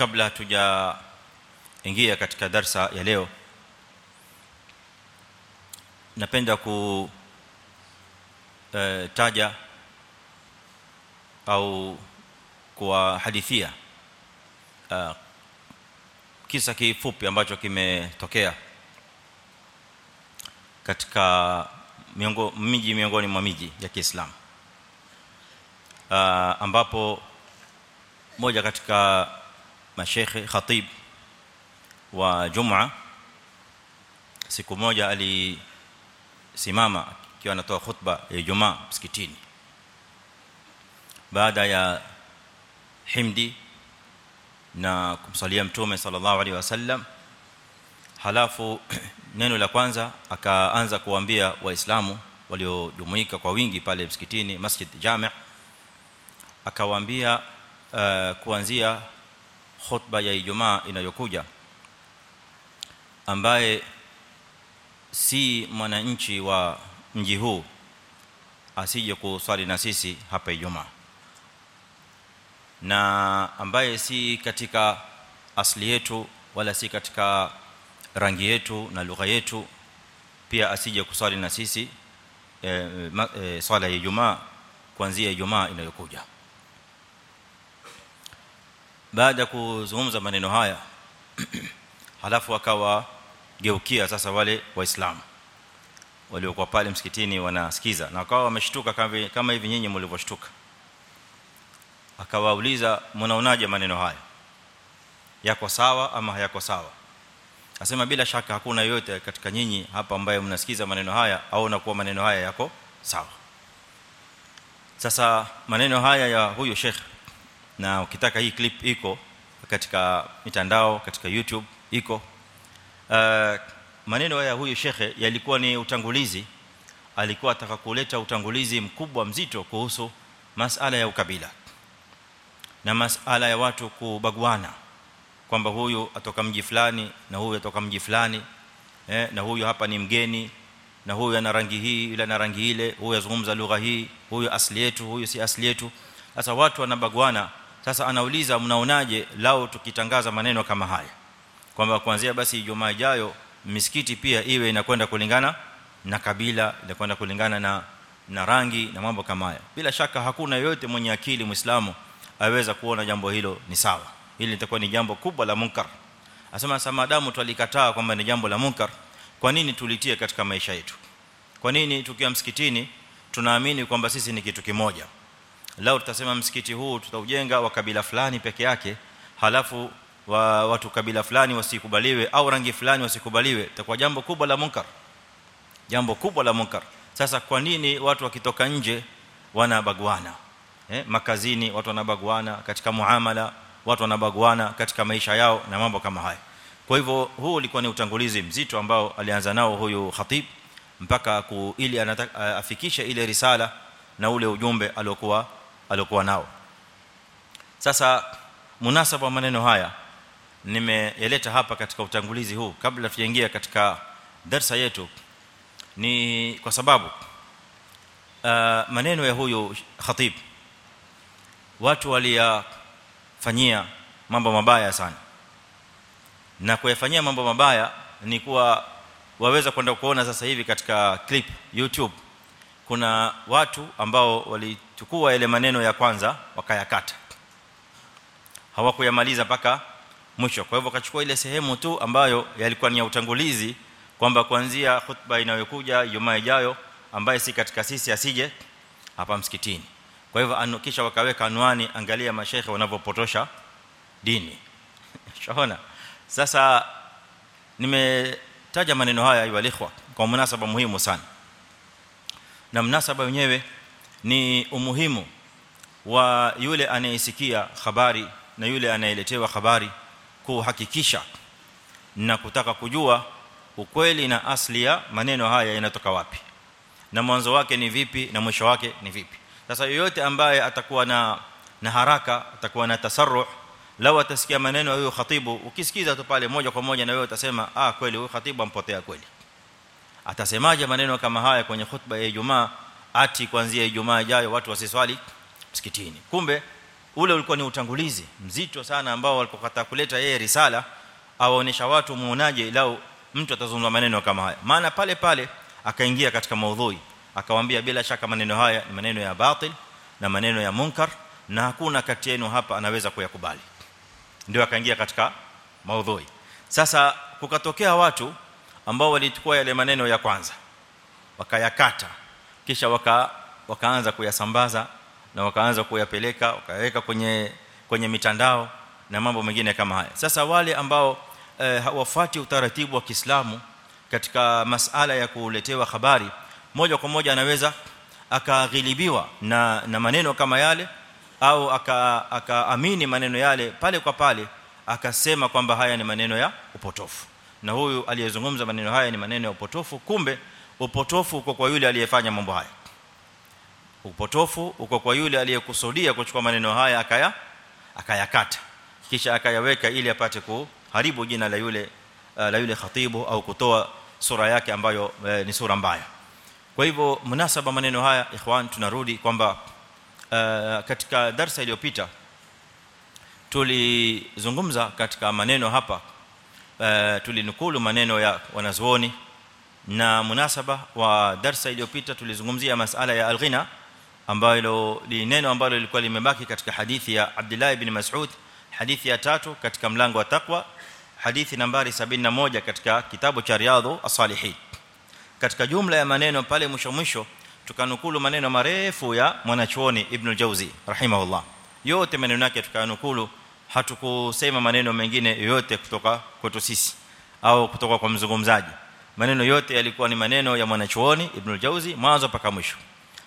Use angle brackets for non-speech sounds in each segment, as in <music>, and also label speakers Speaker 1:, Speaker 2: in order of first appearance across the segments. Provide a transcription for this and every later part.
Speaker 1: kabla tujaingia katika darsa ya leo napenda ku e, taja au kuwahadithia uh, kisa kifupi ambacho kimetokea katika miongo miji miongoni mwa miji ya Kiislamu uh, ambapo moja katika mashekhe khatib wa Jumaa siku moja alisimama akiwa anatoa khutba ya Ijumaa msikitini. Baada ya himdi na kumsalia mtume sallallahu alaihi wasallam halafu <clears throat> neno la kwanza akaanza kuambia waislamu waliojumuika kwa wingi pale msikitini Masjid Jami' akawaambia uh, kuanzia khutba ya Ijumaa inayokuja ambaye si mwananchi wa mji huu asije kuswali na sisi hapa Ijumaa na ambaye si katika asili yetu wala si katika rangi yetu na lugha yetu pia asije kuswali na sisi e, e, swala ya Ijumaa kuanzia Ijumaa inayokuja baada kuzungumza maneno haya <clears throat> halafu akawa geukia sasa wale waislamu waliokuwa pale msikitini wanasikiza na wakawa wameshtuka kama kama hivi nyinyi mlivyoshtuka. Akawauliza mnaonaje maneno haya? Yako sawa ama hayako sawa? Asema bila shaka hakuna yote katika nyinyi hapa ambaye mnasikiza maneno haya au kuwa maneno haya yako sawa. Sasa maneno haya ya huyo sheikh na ukitaka hii clip iko katika mitandao katika YouTube iko. Uh, maneno haya huyu shekhe yalikuwa ni utangulizi. Alikuwa ataka kuleta utangulizi mkubwa mzito kuhusu masala ya ukabila na masala ya watu kubaguana kwamba huyu atoka mji fulani na huyu atoka mji fulani eh, na huyu hapa ni mgeni na huyu ana rangi hii yule ana rangi ile huyu azungumza lugha hii huyu asili yetu huyu si asili yetu. Sasa watu wanabaguana sasa anauliza mnaonaje lao tukitangaza maneno kama haya? Kwamba kuanzia basi Ijumaa ijayo misikiti pia iwe inakwenda kulingana na kabila inakwenda kulingana na na rangi na mambo kama haya. Bila shaka hakuna yote mwenye akili muislamu aweza kuona jambo hilo ni sawa. Hili litakuwa ni jambo kubwa la munkar. Asema samadamu twalikataa kwamba ni jambo la munkar kwa nini tulitie katika maisha yetu? Kwa nini tukiwa msikitini tunaamini kwamba sisi ni kitu kimoja lao tutasema msikiti huu tutaujenga wa kabila fulani peke yake halafu wa watu kabila fulani wasikubaliwe au rangi fulani wasikubaliwe itakuwa jambo kubwa la munkar. Jambo kubwa la munkar. Sasa kwa nini watu wakitoka nje wanabaguana? Eh makazini watu wanabaguana katika muamala watu wanabaguana katika maisha yao na mambo kama haya. Kwa hivyo huu ulikuwa ni utangulizi mzito ambao alianza nao huyu khatib mpaka ku, ili anataka afikishe ile risala na ule ujumbe aliokuwa aliokuwa nao. Sasa munasaba wa maneno haya nimeyaleta hapa katika utangulizi huu. Kabla tujaingia katika darsa yetu ni kwa sababu uh, maneno ya huyu khatib watu waliyafanyia mambo mabaya sana. Na kuyafanyia mambo mabaya ni kuwa waweza kwenda kuona sasa hivi katika clip YouTube kuna watu ambao walichukua ile maneno ya kwanza wakayakata. Hawakuyamaliza paka mwisho. Kwa hivyo akachukua ile sehemu tu ambayo yalikuwa ni ya utangulizi kwamba kuanzia khutba inayokuja Ijumaa ijayo ambaye si katika sisi asije hapa msikitini. Kwa hivyo anukisha wakaweka anwani angalia mashehe wanavyopotosha dini. <laughs> Shaona? Sasa nimetaja maneno haya ayu alikhwa kwa munasaba muhimu sana. Na mnasaba wenyewe ni umuhimu wa yule anayesikia habari na yule anayeletewa habari kuhakikisha na kutaka kujua ukweli na asli ya maneno haya yanatoka wapi. Na mwanzo wake ni vipi na mwisho wake ni vipi. Sasa yoyote ambaye atakuwa na na haraka atakuwa na tasarruh lao atasikia maneno ya huyo khatibu ukisikiza tu pale moja kwa moja na wewe utasema ah kweli huyo khatibu ampotea kweli. Atasemaje maneno kama haya kwenye khutba ya Ijumaa ati kuanzia Ijumaa ijayo watu wasiswali msikitini. Kumbe ule ulikuwa ni utangulizi mzito sana ambao walipokata kuleta yeye risala awaonesha watu muonaje lao mtu atazungumza maneno kama haya. Maana pale pale akaingia katika maudhui akawaambia bila shaka maneno haya ni maneno ya batil na maneno ya munkar na hakuna kati yenu hapa anaweza kuyakubali. Ndio akaingia katika maudhui. Sasa kukatokea watu ambao walichukua yale maneno ya kwanza wakayakata kisha waka wakaanza kuyasambaza na wakaanza kuyapeleka wakaweka kwenye kwenye mitandao na mambo mengine kama haya. Sasa wale ambao eh, hawafuati utaratibu wa Kiislamu katika masala ya kuletewa habari moja kwa moja anaweza akaghilibiwa na na maneno kama yale au akaamini aka maneno yale pale kwa pale akasema kwamba haya ni maneno ya upotofu. Na huyu aliyezungumza maneno haya ni maneno ya upotofu kumbe upotofu uko kwa yule aliyefanya mambo haya. Upotofu uko kwa yule aliyekusudia kuchukua maneno haya akaya akayakata. Kisha akayaweka ili apate kuharibu jina la yule uh, la yule khatibu au kutoa sura yake ambayo uh, ni sura mbaya. Kwa hivyo munasaba maneno haya ikhwan tunarudi kwamba uh, katika darasa iliyopita tulizungumza katika maneno hapa tulinukulu maneno ya wanazuoni na munasaba wa darsa iliyopita tulizungumzia masala ya alghina ambalo ni neno ambalo lilikuwa limebaki katika hadithi ya Abdullah ibn Mas'ud hadithi ya tatu katika mlango wa taqwa hadithi nambari 71 katika kitabu cha riadhu as-salihin. Katika jumla ya maneno pale mwisho mwisho tukanukulu maneno marefu ya mwanachuoni ibn al-Jawzi rahimahullah. Yote maneno yake tukanukulu hatukusema maneno mengine yoyote kutoka kwetu sisi au kutoka kwa mzungumzaji maneno yote yalikuwa ni maneno ya mwanachuoni ibn al-Jauzi mwanzo paka mwisho.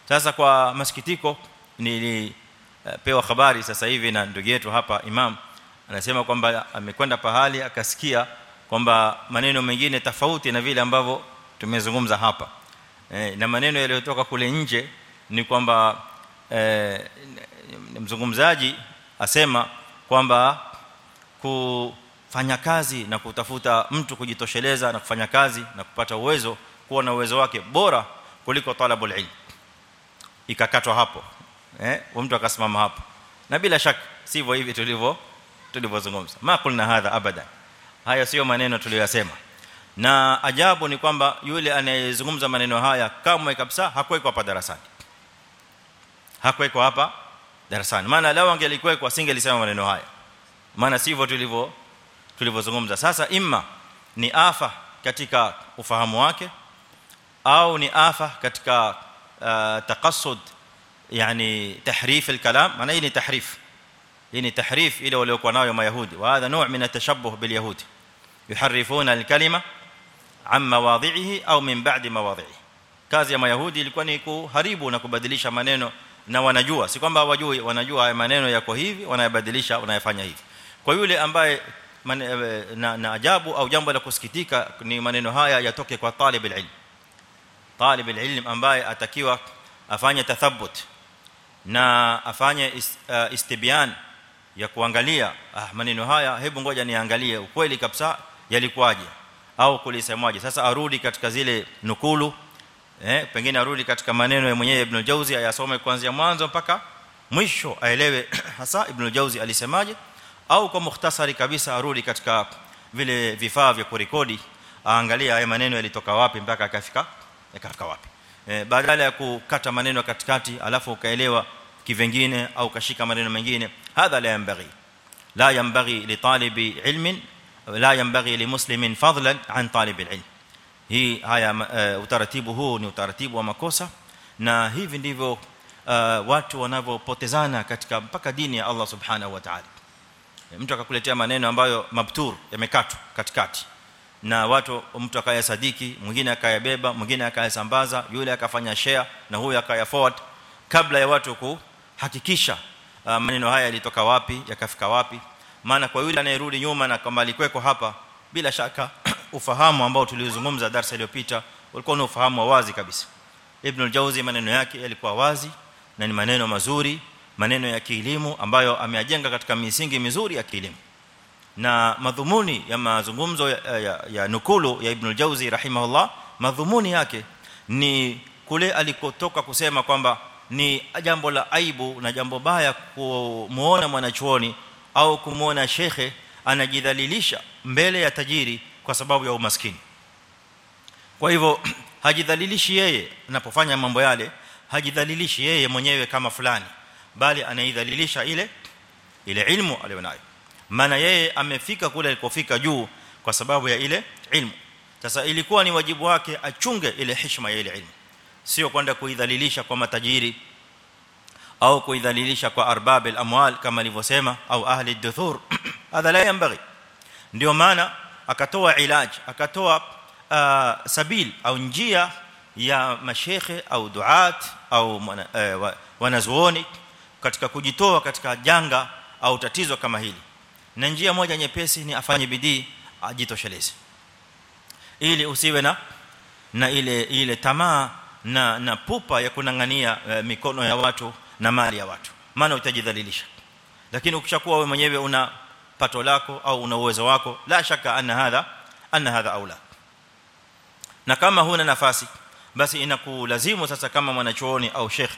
Speaker 1: Sasa kwa masikitiko nilipewa uh, habari sasa hivi na ndugu yetu hapa imam anasema kwamba amekwenda pahali akasikia kwamba maneno mengine tofauti na vile ambavyo tumezungumza hapa. Eh, na maneno yaliyotoka kule nje ni kwamba eh, mzungumzaji asema kwamba kufanya kazi na kutafuta mtu kujitosheleza na kufanya kazi na kupata uwezo kuwa na uwezo wake bora kuliko talabul ilm. Ikakatwa hapo eh mtu akasimama hapo. Na bila shaka sivyo hivi tulivyo tulivyozungumza. Ma kulna hadha abada haya sio maneno tuliyosema. Na ajabu ni kwamba yule anayezungumza maneno haya kamwe kabisa hakuwekwa hapa darasani. Hakuwekwa hapa darasani. Maana lao angelikuwekwa singelisema maneno haya. Maana sivyo tulivyo tulivyozungumza sasa imma ni afa katika ufahamu wake au ni afa katika taqassud yani tahrif alkalam maana hii ni tahrif hii ni tahrif ile waliokuwa nayo mayahudi wa hadha nuu' min atashabbuh bil yahudi yuharrifuna alkalima an mawadhihi au min ba'di mawadhihi kazi ya mayahudi ilikuwa ni kuharibu na kubadilisha maneno na wanajua si kwamba hawajui wanajua haya maneno yako hivi wanayabadilisha wanayafanya hivi kwa yule ambaye na, na ajabu au jambo la kusikitika ni maneno haya yatoke kwa talib alilm. Talib alilm ambaye atakiwa afanye tathabbut na afanye istibyan ya kuangalia ah maneno haya hebu ngoja niangalie ukweli kabisa yalikuwaje au kulisemwaje. Sasa arudi katika zile nukulu eh pengine arudi katika maneno ya mwenyewe ibn Jauzi ayasome kuanzia mwanzo mpaka mwisho aelewe <clears throat> hasa ibn Jauzi alisemaje au kwa mukhtasari kabisa arudi katika vile vifaa vya kurekodi aangalie haya maneno yalitoka wapi mpaka akafika yakafika wapi eh badala ya kukata maneno katikati alafu ukaelewa kivengine au kashika maneno mengine hadha la yanbaghi la yanbaghi li talibi ilmin la yanbaghi li muslimin fadlan an talib alilm hii haya utaratibu huu ni utaratibu wa makosa na hivi ndivyo watu wanavyopotezana katika mpaka dini ya Allah subhanahu wa ta'ala mtu akakuletea maneno ambayo mabtur yamekatwa katikati. Na watu mtu akayasadiki mwingine akayabeba mwingine akayasambaza yule akafanya share na huyo akaya forward. Kabla ya watu kuhakikisha uh, maneno haya yalitoka wapi yakafika wapi. Maana kwa yule anayerudi nyuma na kama alikweko hapa bila shaka <clears throat> ufahamu ambao tulizungumza darasa iliyopita ulikuwa ni ufahamu wa wazi kabisa. Ibn al-jawzi maneno yake yalikuwa wazi na ni maneno mazuri maneno ya kielimu ambayo ameyajenga katika misingi mizuri ya kielimu. Na madhumuni ya mazungumzo ya, ya, ya nukulu ya ibn al-jawzi rahimahullah madhumuni yake ni kule alikotoka kusema kwamba ni jambo la aibu na jambo baya kumuona mwanachuoni au kumuona shekhe anajidhalilisha mbele ya tajiri kwa sababu ya umaskini. Kwa hivyo <clears throat> hajidhalilishi yeye anapofanya mambo yale hajidhalilishi yeye mwenyewe kama fulani bali anaidhalilisha ile ile ilmu alionayo maana yeye amefika kule alikofika juu kwa sababu ya ile ilmu sasa ilikuwa ni wajibu wake achunge ile heshima ya ile ilmu sio kwenda kuidhalilisha kwa matajiri au kuidhalilisha kwa arbab al-amwal kama alivyosema au ahli ad-duthur hadha la yanbaghi ndio maana akatoa ilaj akatoa uh, sabil au njia ya mashekhe au duat au uh, wanazuoni katika kujitoa katika janga au tatizo kama hili. Na njia moja nyepesi ni afanye bidii ajitosheleze. Ili usiwe na na ile ile tamaa na na pupa ya kunangania e, mikono ya watu na mali ya watu. Maana utajidhalilisha. Lakini ukishakuwa wewe mwenyewe una pato lako au una uwezo wako la shaka anna hadha anna hadha aula. Na kama huna nafasi basi inakulazimu sasa kama mwanachuoni au sheikh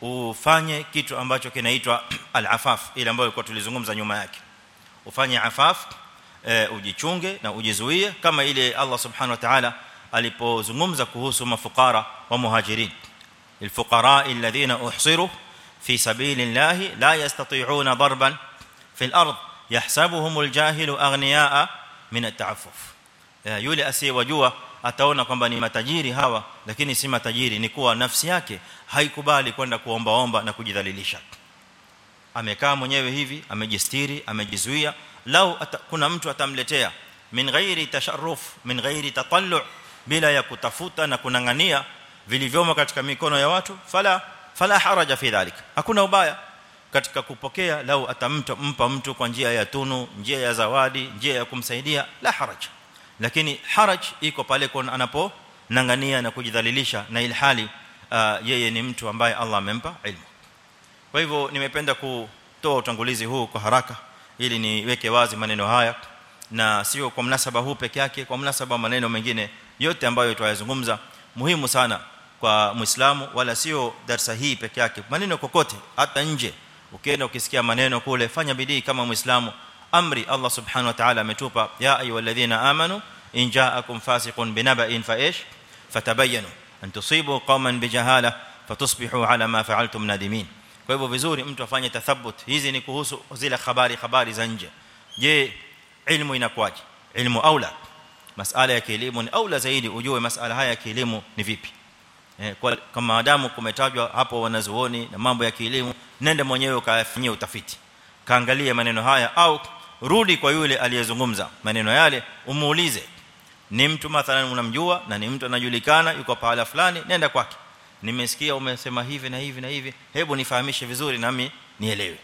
Speaker 1: ufanye kitu ambacho kinaitwa al-afaf ile ambayo kwa tulizungumza nyuma yake ufanye afaf e, ujichunge na ujizuie kama ile Allah subhanahu wa ta'ala alipozungumza kuhusu mafukara wa muhajirin الفقراء الذين احصروا في سبيل الله لا يستطيعون ضربا في الأرض يحسبهم الجاهل اغنياء من التعفف yule asiyewajua ataona kwamba ni matajiri hawa lakini si matajiri ni kuwa nafsi yake haikubali kwenda kuombaomba na kujidhalilisha. Amekaa mwenyewe hivi amejistiri amejizuia. Lau ata, kuna mtu atamletea min ghairi tasharruf min ghairi tatallu bila ya kutafuta na kunangania vilivyomo katika mikono ya watu fala fala haraja fi dhalik. Hakuna ubaya katika kupokea lau atampa mtu kwa njia ya tunu njia ya zawadi njia ya kumsaidia la haraja lakini haraj iko pale kwa anapo nangania na kujidhalilisha na ilhali uh, yeye ni mtu ambaye Allah amempa ilmu. Kwa hivyo nimependa kutoa utangulizi huu kwa haraka ili niweke wazi maneno haya na sio kwa mnasaba huu peke yake kwa mnasaba maneno mengine yote ambayo tutayazungumza muhimu sana kwa muislamu wala sio darasa hii peke yake. Maneno kokote hata nje ukienda ukisikia maneno kule fanya bidii kama muislamu amri Allah subhanahu wa ta'ala ametupa ya ayyuhalladhina amanu in ja'akum fasiqun binaba'in fa ish fatabayyanu an tusibu qauman bijahala fatusbihu ala ma fa'altum nadimin kwa hivyo vizuri mtu afanye tathabbut hizi ni kuhusu zile habari habari za nje je ilmu inakuwaje ilmu aula masala ya kielimu ni aula zaidi ujue masala haya ya kielimu ni vipi eh, kwa kama adamu kumetajwa hapo wanazuoni na mambo ya kielimu nende mwenyewe ukayafanyie utafiti kaangalie maneno haya au rudi kwa yule aliyezungumza maneno yale umuulize ni mtu mathalan unamjua na ni mtu anajulikana yuko pahala fulani nenda kwake. Nimesikia umesema hivi na hivi na hivi hebu nifahamishe vizuri nami nielewe.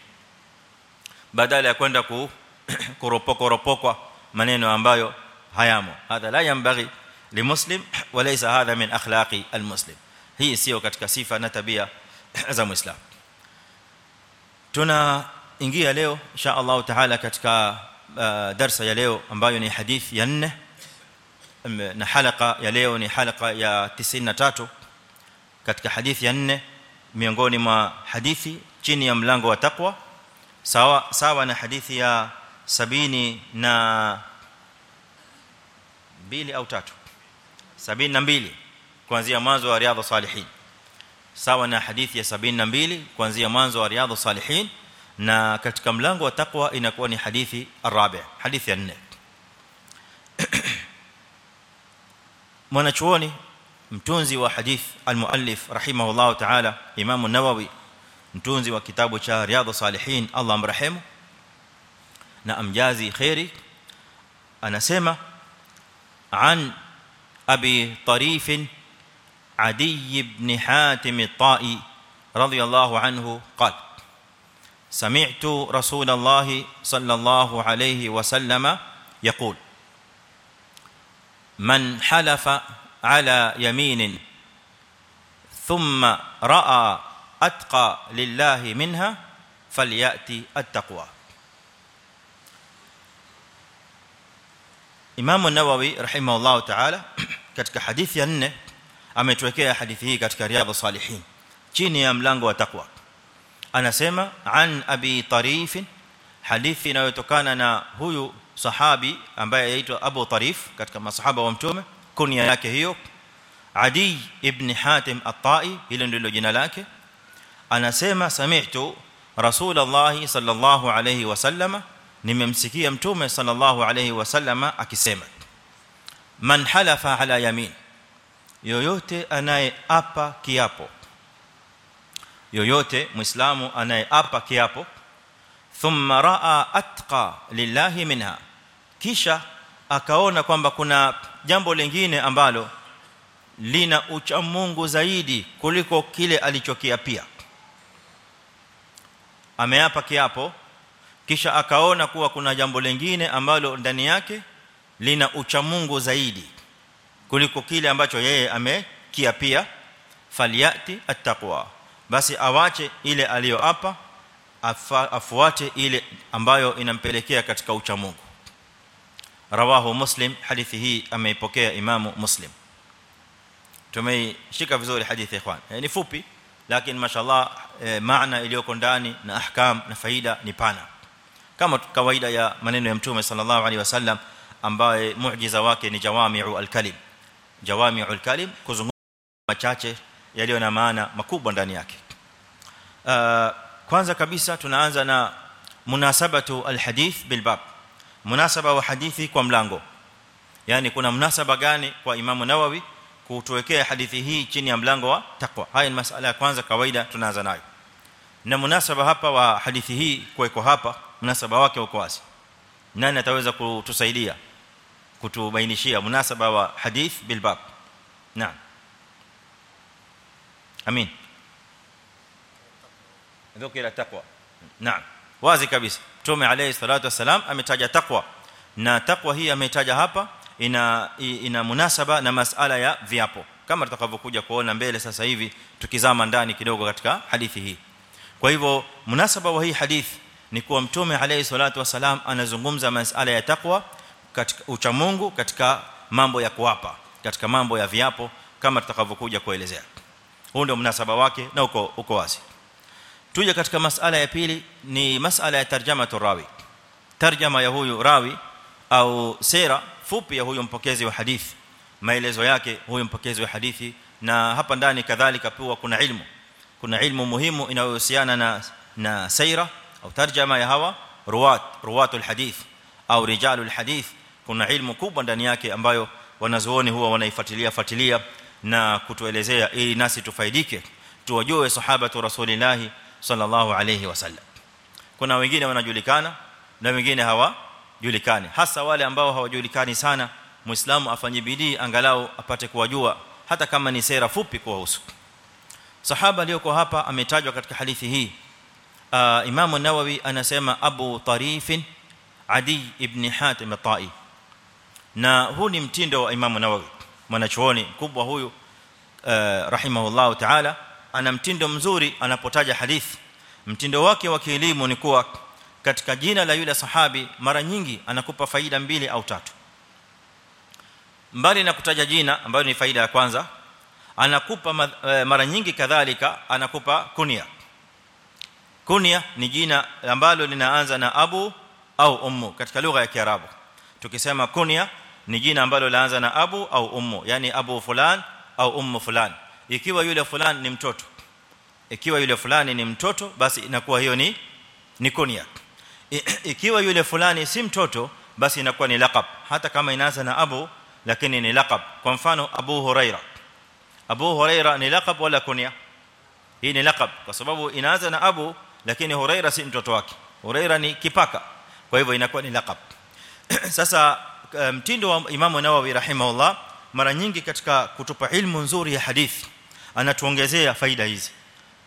Speaker 1: Badala ya kwenda ku <clears throat> kuropokwa maneno ambayo hayamo. Hadha la yambaghi limuslim <clears throat> walaysa hadha min akhlaqi almuslim hii sio katika sifa na tabia <clears throat> za muislam. Tuna ingia leo insha Allah taala katika darasa ya leo ambayo ni hadithi ya 4 na halaka ya leo ni halaka ya 93 katika hadithi ya 4 miongoni mwa hadithi chini ya mlango wa taqwa sawa sawa na hadithi ya 70 na mbili au tatu 72 kuanzia mwanzo wa riadha salihin sawa na hadithi ya 72 kuanzia mwanzo wa riadha salihin na katika mlango wa taqwa inakuwa ni hadithi arabi hadithi ya 4 mwanachuoni mtunzi wa hadith almuallif rahimahullah ta'ala imam an-nawawi mtunzi wa kitabu cha riyadhus salihin Allah amrehemu na amjazi khairi anasema an abi tarif adi ibn hatim at-ta'i radiyallahu anhu qala سمعت رسول الله صلى الله عليه وسلم يقول من حلف على يمين ثم رأى أتقى لله منها فليأتي التقوى. إمام النووي رحمه الله تعالى <clears throat> ketika hadith ya 4 ametwekea hadithi hii katika riyadhus salihin chini ya mlango wa taqwa. Anasema an abi tarif hadithi inayotokana na huyu sahabi ambaye aitwa Abu Tarif katika masahaba wa mtume kunia yake hiyo Adi ibn Hatim at-Tai hilo ndilo jina lake anasema sami'tu Rasulullah sallallahu alayhi wasallama nimemsikia mtume sallallahu alayhi wasallama akisema man halafa ala yamin yoyote anayeapa kiapo yoyote muislamu anayeapa kiapo thumma raa atqa lillahi minha. Kisha akaona kwamba kuna jambo lingine ambalo lina ucha Mungu zaidi kuliko kile alichokiapia. Ameapa kiapo kisha akaona kuwa kuna jambo lingine ambalo ndani yake lina ucha Mungu zaidi kuliko kile ambacho yeye amekiapia. Falyati attaqwa basi awache ile aliyoapa afuate ile ambayo inampelekea katika ucha Mungu rawahu muslim hadithi hii ameipokea imamu muslim tumeishika vizuri hadithi ikhwan ni fupi lakini mashallah maana iliyoko ndani na ahkam na faida ni pana kama kawaida ya maneno ya mtume sallallahu alaihi wasallam ambaye muujiza wake ni jawami'u al-kalim jawami'u al-kalim kuzungumza machache yaliyo na maana makubwa ndani yake kwanza kabisa tunaanza na munasabatu al-hadith bil bab munasaba wa hadithi kwa mlango yani kuna munasaba gani kwa Imam Nawawi kutuwekea hadithi hii chini ya mlango wa takwa haya ni masuala ya kwanza kawaida tunaanza nayo na munasaba hapa wa hadithi hii kuweko hapa munasaba wake uko wazi nani ataweza kutusaidia kutubainishia munasaba wa hadith bil bab naam amin. Ndoke ila takwa naam. Wazi kabisa. Tume alayhi salatu wasalam ametaja takwa na takwa hii ametaja hapa ina ina munasaba na masala ya viapo. Kama tutakavyokuja kuona mbele sasa hivi tukizama ndani kidogo katika hadithi hii. Kwa hivyo munasaba wa hii hadithi ni kuwa mtume alayhi salatu wasalam anazungumza masala ya takwa katika ucha Mungu katika mambo ya kuapa katika mambo ya viapo kama tutakavyokuja kuelezea huu ndio munasaba wake na uko uko wazi tuje katika masala ya pili ni masala ya tarjama turawi tarjama ya huyu rawi au sera fupi ya huyu mpokezi wa hadithi maelezo yake huyu mpokezi wa hadithi na hapa ndani kadhalika pia kuna ilmu kuna ilmu muhimu inayohusiana na na saira au tarjama ya hawa ruwat ruwatul hadith au rijalul hadith kuna ilmu kubwa ndani yake ambayo wanazuoni huwa wanaifuatilia fuatilia na kutuelezea ili nasi tufaidike tuwajue sahaba tu rasulillah sallallahu alayhi wasallam kuna wengine wanajulikana na wengine hawajulikani hasa wale ambao hawajulikani sana. Muislamu afanye bidii angalau apate kuwajua hata kama ni sera fupi kuwahusu. Sahaba aliyoko hapa ametajwa katika hadithi hii. Uh, Imam an-Nawawi anasema Abu Tarif Adi ibn Hatim at-Tai. Na huu ni mtindo wa Imam an-Nawawi mwanachuoni mkubwa huyu uh, rahimahullahu ta'ala ana mtindo mzuri anapotaja hadithi. Mtindo wake wa kielimu ni kuwa katika jina la yule sahabi mara nyingi anakupa faida mbili au tatu. Mbali na kutaja jina ambayo ni faida ya kwanza anakupa mara nyingi kadhalika anakupa kunia. Kunia ni jina ambalo linaanza na abu au ummu katika lugha ya kiarabu. Tukisema kunia ni jina ambalo laanza na abu au ummu yani abu fulan au ummu fulan. Ikiwa yule fulani ni mtoto ikiwa yule fulani ni mtoto basi inakuwa hiyo ni ni kunya. Ikiwa yule fulani si mtoto basi inakuwa ni laqab. Hata kama inaanza na abu lakini ni laqab. Kwa mfano abu huraira. Abu huraira ni laqab wala kunya? Hii ni laqab kwa sababu inaanza na abu lakini huraira si mtoto wake. Huraira ni kipaka kwa hivyo inakuwa ni laqab. <clears throat> Sasa mtindo wa imamu nawawi rahimahullah mara nyingi katika kutupa ilmu nzuri ya hadithi anatuongezea faida hizi.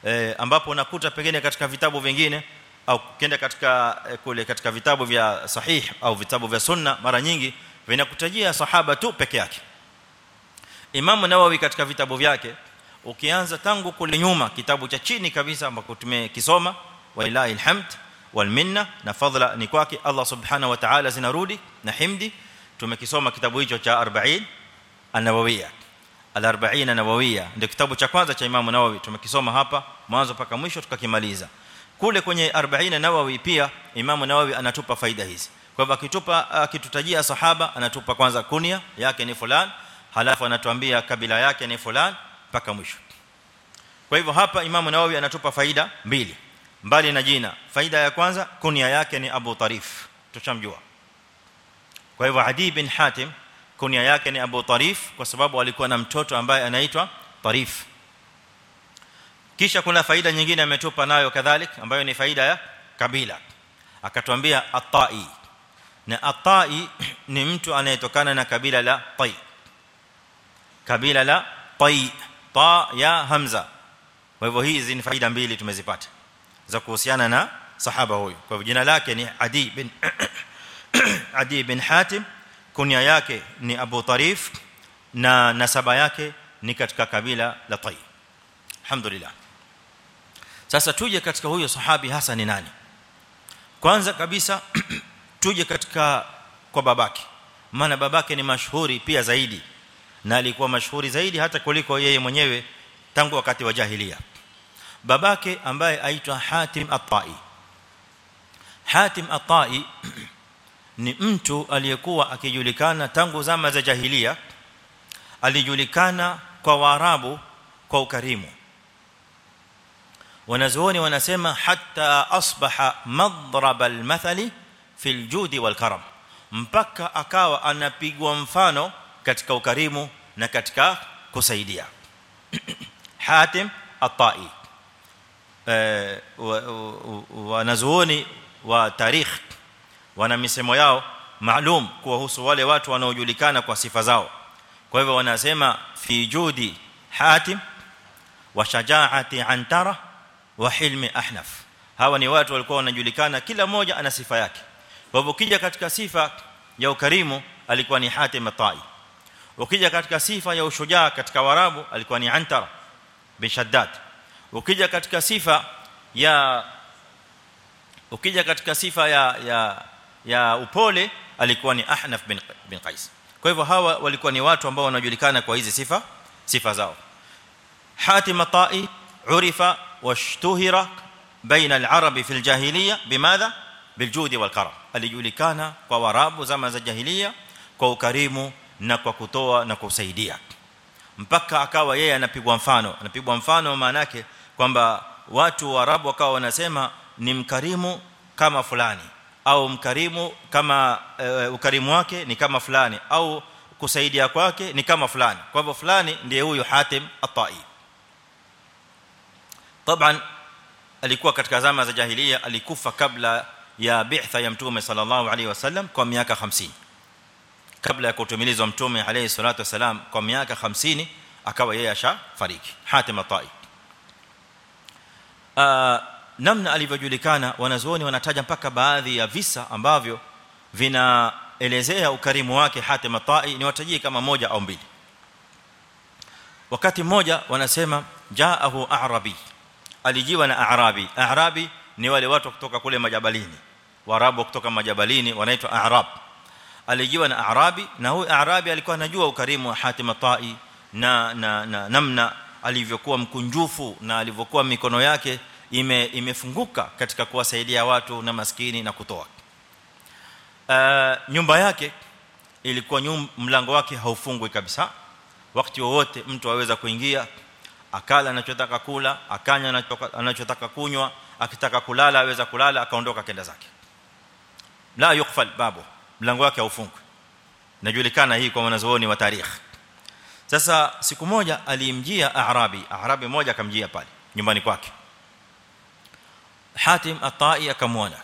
Speaker 1: Eh ambapo unakuta pengine katika vitabu vingine au ukienda katika kule katika vitabu vya sahih au vitabu vya sunna mara nyingi vinakutajia sahaba tu peke yake. Imam Nawawi katika vitabu vyake ukianza tangu kule nyuma kitabu cha chini kabisa ambako tumekisoma walilahi alhamd wal na fadla ni kwake Allah subhanahu wa ta'ala zinarudi na himdi tumekisoma kitabu hicho cha 40 an-nawawiyya. Al-40 an-nawawiyya ndio kitabu cha kwanza cha Imam Nawawi. Tumekisoma hapa mwanzo mpaka mwisho tukakimaliza. Kule kwenye 40 Nawawi pia Imam Nawawi anatupa faida hizi. Kwa hivyo akitupa akitutajia sahaba anatupa kwanza kunia yake ni fulani halafu anatuambia kabila yake ni fulani mpaka mwisho. Kwa hivyo hapa Imam Nawawi anatupa faida mbili. Mbali na jina faida ya kwanza kunia yake ni Abu Tarif. Tuchamjua kwa hivyo Adi bin Hatim kunia yake ni Abu Tarif kwa sababu alikuwa na mtoto ambaye anaitwa Tarif kisha kuna faida nyingine ametupa nayo kadhalik ambayo ni faida ya kabila akatuambia Atai na Atai ni mtu anayetokana na kabila la Tai kabila la Tai ta ya hamza kwa hivyo hizi ni faida mbili tumezipata za kuhusiana na sahaba huyu kwa hivyo jina lake ni Adi bin <clears throat> Adi bin Hatim kunya yake ni Abu Tarif na nasaba yake ni katika kabila la Tai alhamdulillah. Sasa tuje katika huyo sahabi hasa ni nani? Kwanza kabisa <clears throat> tuje katika kwa babake. Maana babake ni mashuhuri pia zaidi. Na alikuwa mashuhuri zaidi hata kuliko yeye mwenyewe tangu wakati wa jahiliya babake ambaye aitwa Hatim At-Tai. Hatim At-Tai <clears throat> ni mtu aliyekuwa akijulikana tangu zama za jahiliya alijulikana kwa waarabu kwa ukarimu wanazuoni wanasema hatta asbaha madrab almathali fi aljudi walkaram mpaka akawa anapigwa mfano katika ukarimu na katika kusaidia Hatim At-Tai eh wanazuoni wa tarikh wana misemo yao maalum kuwahusu wale watu wanaojulikana kwa sifa zao. Kwa hivyo wanasema fi judi Hatim wa shajaati Antara wa hilmi Ahnaf. Hawa ni watu walikuwa wanajulikana kila mmoja ana sifa yake. Kwa hivyo kija katika sifa ya ukarimu alikuwa ni Hatim At-Tai. Ukija katika sifa ya ushujaa katika warabu alikuwa ni Antara bin Shaddad. Ukija katika sifa ya ukija katika sifa ya ya ya upole alikuwa ni Ahnaf bin bin Qais kwa hivyo hawa walikuwa ni watu ambao wanajulikana kwa hizi sifa sifa zao Hatim At-Tai urifa washtuhira baina al-arabi fi al-jahiliya bimadha biljudi wal-karam alijulikana kwa warabu zama za jahiliya kwa ukarimu na kwa kutoa na kusaidia mpaka akawa yeye anapigwa mfano anapigwa mfano maana yake kwamba watu wa arabu wakawa wanasema ni mkarimu kama fulani au mkarimu kama uh, ukarimu wake ni kama fulani au kusaidia kwake ni kama fulani kwa hivyo fulani ndiye huyo Hatim At-Tai طبعا alikuwa katika zama za jahiliya alikufa kabla ya bi'tha ya mtume sallallahu alaihi wasallam kwa miaka 50 kabla ya kutumilizwa mtume alayhi salatu wasalam kwa miaka 50 akawa yeye ashafariki Hatim At-Tai namna alivyojulikana wanazuoni wanataja mpaka baadhi ya visa ambavyo vinaelezea ukarimu wake Hatim At-Tai ni watajie kama moja au mbili. Wakati mmoja wanasema jaahu a'rabi. Alijiwa na a'rabi. A'rabi ni wale watu kutoka kule majabalini. Warabu kutoka majabalini wanaitwa a'rab. Alijiwa na a'rabi na huyu a'rabi alikuwa anajua ukarimu wa Hatim At-Tai na na, na namna alivyokuwa mkunjufu na alivyokuwa mikono yake ime imefunguka katika kuwasaidia watu na maskini na kutoa. Uh, nyumba yake ilikuwa mlango wake haufungwi kabisa. Wakati wowote mtu aweza kuingia akala anachotaka kula akanya anachotaka kunywa akitaka kulala aweza kulala akaondoka kenda zake. La yukfal babu mlango wake haufungwi. Najulikana hii kwa wanazuoni wa tarikh. Sasa siku moja alimjia arabi. Arabi mmoja akamjia pale nyumbani kwake Hatim At-Tai akamwona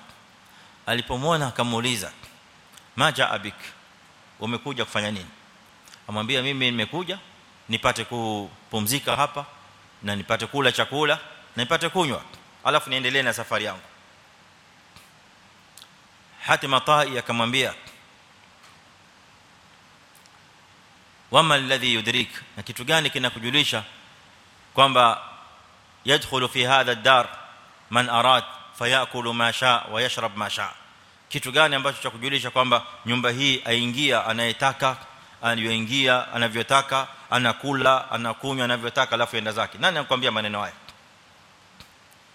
Speaker 1: alipomwona akamuuliza maja abik umekuja kufanya nini amwambia mimi nimekuja nipate kupumzika hapa na nipate kula chakula na nipate kunywa alafu niendelee na safari yangu Hatim Atai akamwambia wama alladhi yudrik na kitu gani kinakujulisha kwamba yadkhulu fi hadha ad-dar man arad fayakulu ma sha wa yashrab ma sha. Kitu gani ambacho cha kujulisha kwamba nyumba hii aingia anayetaka anayoingia anavyotaka anakula anakunywa anavyotaka alafu enda zake? Nani anakuambia maneno haya?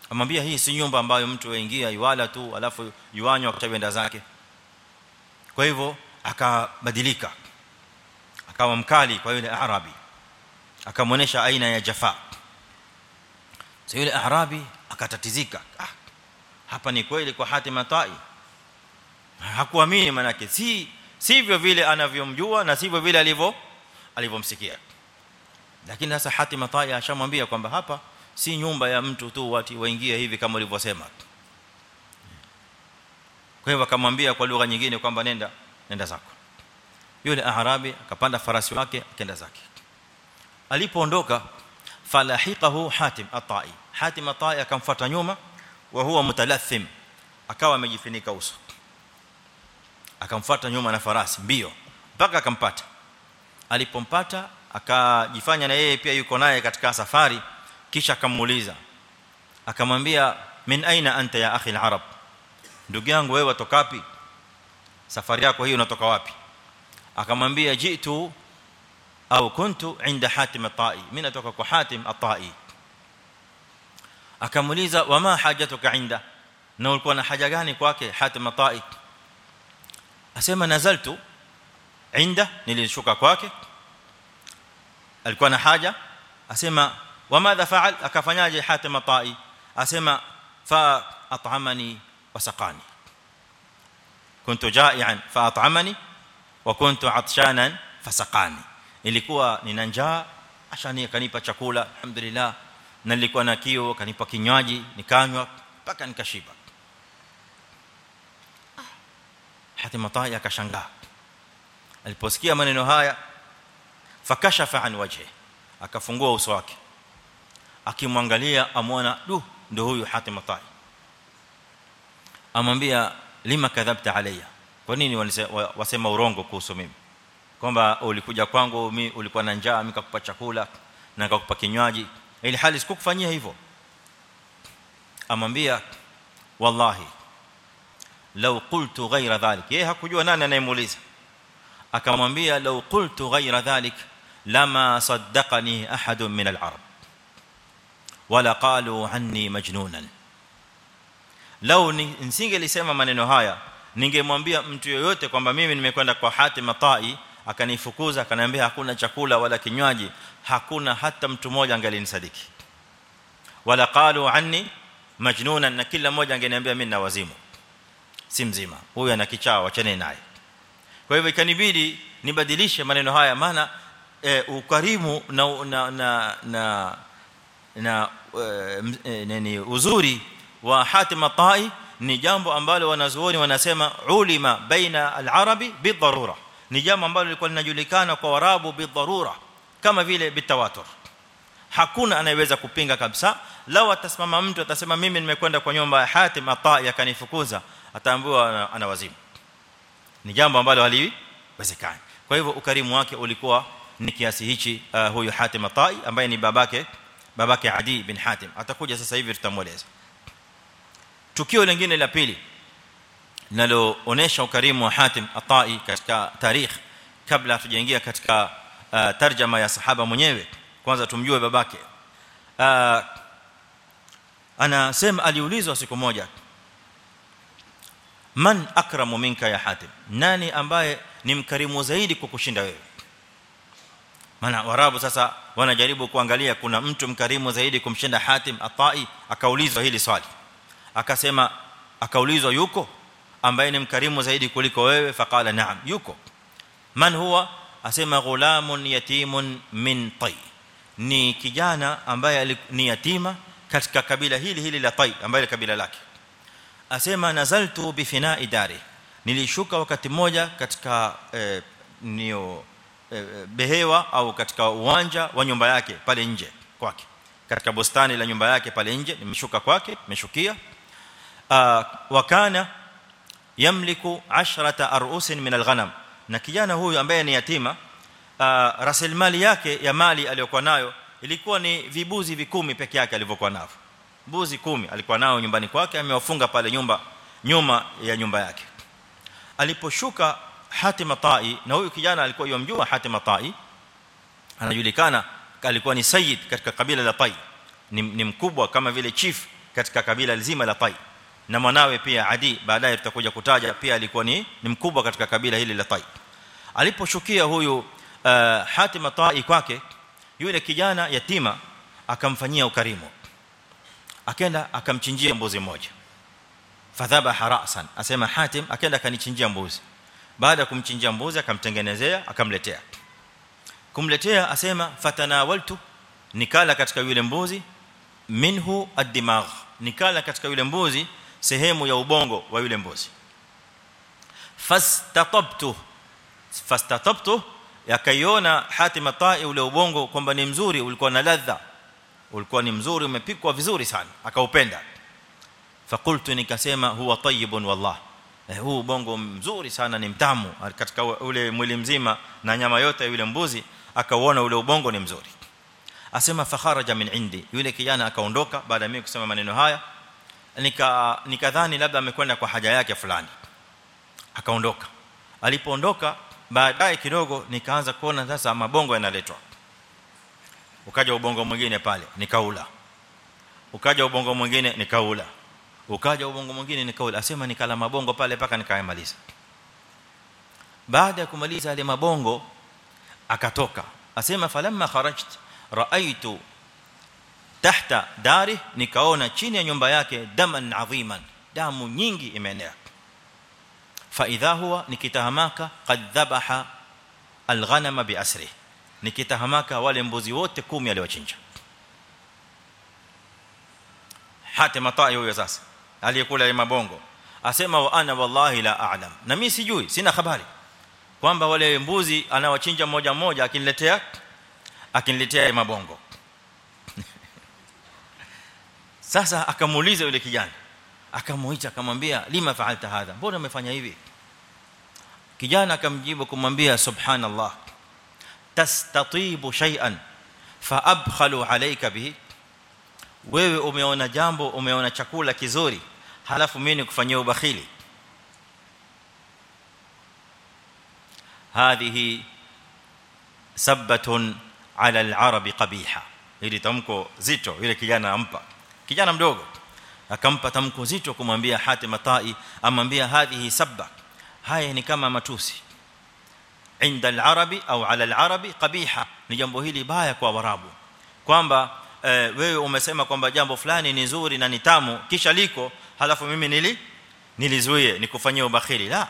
Speaker 1: Amwambia hii si nyumba ambayo mtu aingia iwala tu alafu yuanywa kutaenda zake. Kwa hivyo akabadilika. Akawa mkali kwa yule arabi. Akamuonesha aina ya jafa sio yule arabi akatatizika. Ah hapa ni kweli kwa hatima tai. Hakuamini manake. Si sivyo vile anavyomjua na sivyo vile alivyo alivyomsikia. Lakini sasa hatima tai ashamwambia kwamba hapa si nyumba ya mtu tu watu waingie hivi kama ulivyosema. Kwa hivyo akamwambia kwa lugha nyingine kwamba nenda nenda zako. Yule aharabi akapanda farasi wake akaenda zake. Alipoondoka falahiqahu hatim atai hatim atai akamfuata nyuma wa huwa mutalathim akawa amejifunika uso akamfuata nyuma na farasi mbio mpaka akampata alipompata akajifanya na yeye pia yuko naye katika safari kisha akamuuliza akamwambia min aina anta ya akhi al-arab ndugu yangu wewe watoka wapi safari yako hii unatoka wapi akamwambia jitu au kuntu inda hatim at-ta'i mimi natoka kwa hatim at-ta'i akamuuliza wama hajatuka inda na ulikuwa na haja gani kwake hatim at-ta'i asema nazaltu inda nilishuka kwake alikuwa na haja asema wamadha faal akafanyaje hatim at-ta'i asema fa at'amani wasaqani kuntu ja'ian fa at'amani wa kuntu atshanan fasaqani nilikuwa nina njaa ashani akanipa chakula alhamdulillah na nilikuwa na kiu akanipa kinywaji nikanywa mpaka nikashiba. Hatima taya akashangaa aliposikia maneno haya fakashafa an wajhi akafungua uso wake akimwangalia amwona du ndio huyu hatima taya amwambia lima kadhabta alayya? Kwa nini wasema urongo kuhusu mimi? Kwamba ulikuja kwangu mimi ulikuwa na njaa mimi nikakupa chakula na nikakupa kinywaji ili hali sikukufanyia hivyo amwambia wallahi law qultu ghayra dhalik yeye hakujua nani anayemuuliza akamwambia law qultu ghayra dhalik lama saddaqani ahad min al-arab wala qalu anni majnunan law nisingelisema maneno haya ningemwambia mtu yoyote kwamba mimi nimekwenda kwa Hatim Tai akanifukuza akaniambia hakuna chakula wala kinywaji hakuna hata mtu mmoja angelinisadiki wala qalu anni majnunan na kila mmoja angeniambia mimi na wazimu si mzima huyu ana kichaa wachane naye kwa hivyo ikanibidi nibadilishe maneno haya maana e, ukarimu na na na na, na e, nini uzuri wa Hatim Tai ni jambo ambalo wanazuoni wanasema ulima baina al-arabi bidharura ni jambo ambalo lilikuwa linajulikana kwa warabu bidharura kama vile bitawatur hakuna anayeweza kupinga kabisa. Lao atasimama mtu atasema mimi nimekwenda kwa nyumba ya Hatim Ata yakanifukuza ataambiwa ana wazimu. Ni jambo ambalo haliwezekani. Kwa hivyo ukarimu wake ulikuwa ni kiasi hichi uh, huyu Hatim Ata ambaye ni babake babake Adi bin Hatim. Atakuja sasa hivi tutamueleza tukio lingine la pili linaloonesha ukarimu wa Hatim Atai katika tarikh kabla tujaingia katika uh, tarjama ya sahaba mwenyewe. Kwanza tumjue babake. Uh, anasema aliulizwa siku moja man akramu minka ya Hatim? Nani ambaye ni mkarimu zaidi kukushinda wewe? Maana warabu sasa wanajaribu kuangalia kuna mtu mkarimu zaidi kumshinda Hatim Atai. Akaulizwa hili swali. Akasema akaulizwa yuko ambaye ni mkarimu zaidi kuliko wewe faqala naam yuko. Man huwa? Asema ghulamun yatimun min tay. Ni kijana ambaye ni yatima katika kabila hili hili la tay ambaye kabila lake. Asema nazaltu bi fina'i dari. Nilishuka wakati mmoja katika eh, nio eh, behewa au katika uwanja wa nyumba yake pale nje kwake. Katika bustani la nyumba yake pale nje nimeshuka kwake nimeshukia. Wakana yamliku 10 ar'usin min alghanam na kijana huyu ambaye ni yatima rasilimali yake ya mali aliyokuwa nayo ilikuwa ni vibuzi vikumi peke yake alivyokuwa navyo. Mbuzi 10 alikuwa nao nyumbani kwake amewafunga pale nyumba nyuma ya nyumba yake. Aliposhuka Hatim Tai na huyu kijana alikuwa yomjua Hatim Tai anajulikana alikuwa ni sayyid katika kabila la Tai. Ni, ni mkubwa kama vile chief katika kabila lizima la Tai na mwanawe pia Adi baadaye tutakuja kutaja pia alikuwa ni, ni mkubwa katika kabila hili la Tai aliposhukia huyu uh, Hatima Tai kwake yule kijana yatima akamfanyia ukarimu. Akaenda akamchinjia mbuzi mmoja. Fadhabaha ra'san asema Hatim akaenda akanichinjia mbuzi. Baada ya kumchinjia mbuzi akamtengenezea akamletea. Kumletea asema fatanawaltu nikala katika yule mbuzi minhu ad-dimagh. Nikala katika yule mbuzi sehemu ya ubongo wa yule mbuzi fastatabtu fastatabtu yakaiona Hatim Tai ule ubongo kwamba ni mzuri ulikuwa na ladha ulikuwa ni mzuri umepikwa vizuri sana akaupenda fakultu nikasema huwa tayyibun wallah eh, huu ubongo mzuri sana ni mtamu katika ule mwili mzima na nyama yote yule mbuzi akauona ule ubongo ni mzuri asema fakharaja min indi yule kijana akaondoka baada ya mimi kusema maneno haya nika nikadhani labda amekwenda kwa haja yake fulani. Akaondoka. Alipoondoka baadaye kidogo nikaanza kuona sasa mabongo yanaletwa. Ukaja ubongo mwingine pale nikaula. Ukaja ubongo mwingine nikaula. Ukaja ubongo mwingine nikaula. Asema nikala mabongo pale paka nikaemaliza baada ya kumaliza yale mabongo akatoka. Asema falamma kharajt raaitu tahta dari nikaona chini ya nyumba yake daman adhiman damu nyingi imeenea fa idha huwa nikitahamaka qad dhabaha alghanama biasri nikitahamaka wale mbuzi wote 10 aliwachinja hata matai huyo sasa aliyekula mabongo asema wa ana wallahi la a'lam na mimi sijui sina habari kwamba wale mbuzi anawachinja mmoja mmoja akiniletea akiniletea mabongo sasa akamuuliza yule kijana akamuita akamwambia lima fa'alta hadha mbona umefanya hivi kijana akamjibu kumwambia subhanallah tastatibu shay'an fa abkhalu alayka bihi wewe umeona jambo umeona chakula kizuri halafu mimi nikufanyia ubakhili hadhihi sabbatun ala al-arabi qabiha ili tamko zito yule kijana ampa kijana mdogo akampa tamko zito kumwambia Hatim Tai amwambia hadhihi sabba haya ni kama matusi. Inda al-arabi au ala al-arabi qabiha ni jambo hili baya kwa warabu kwamba wewe umesema kwamba jambo fulani ni nzuri na ni tamu kisha liko halafu mimi nili nilizuie nikufanyia ubakhili. La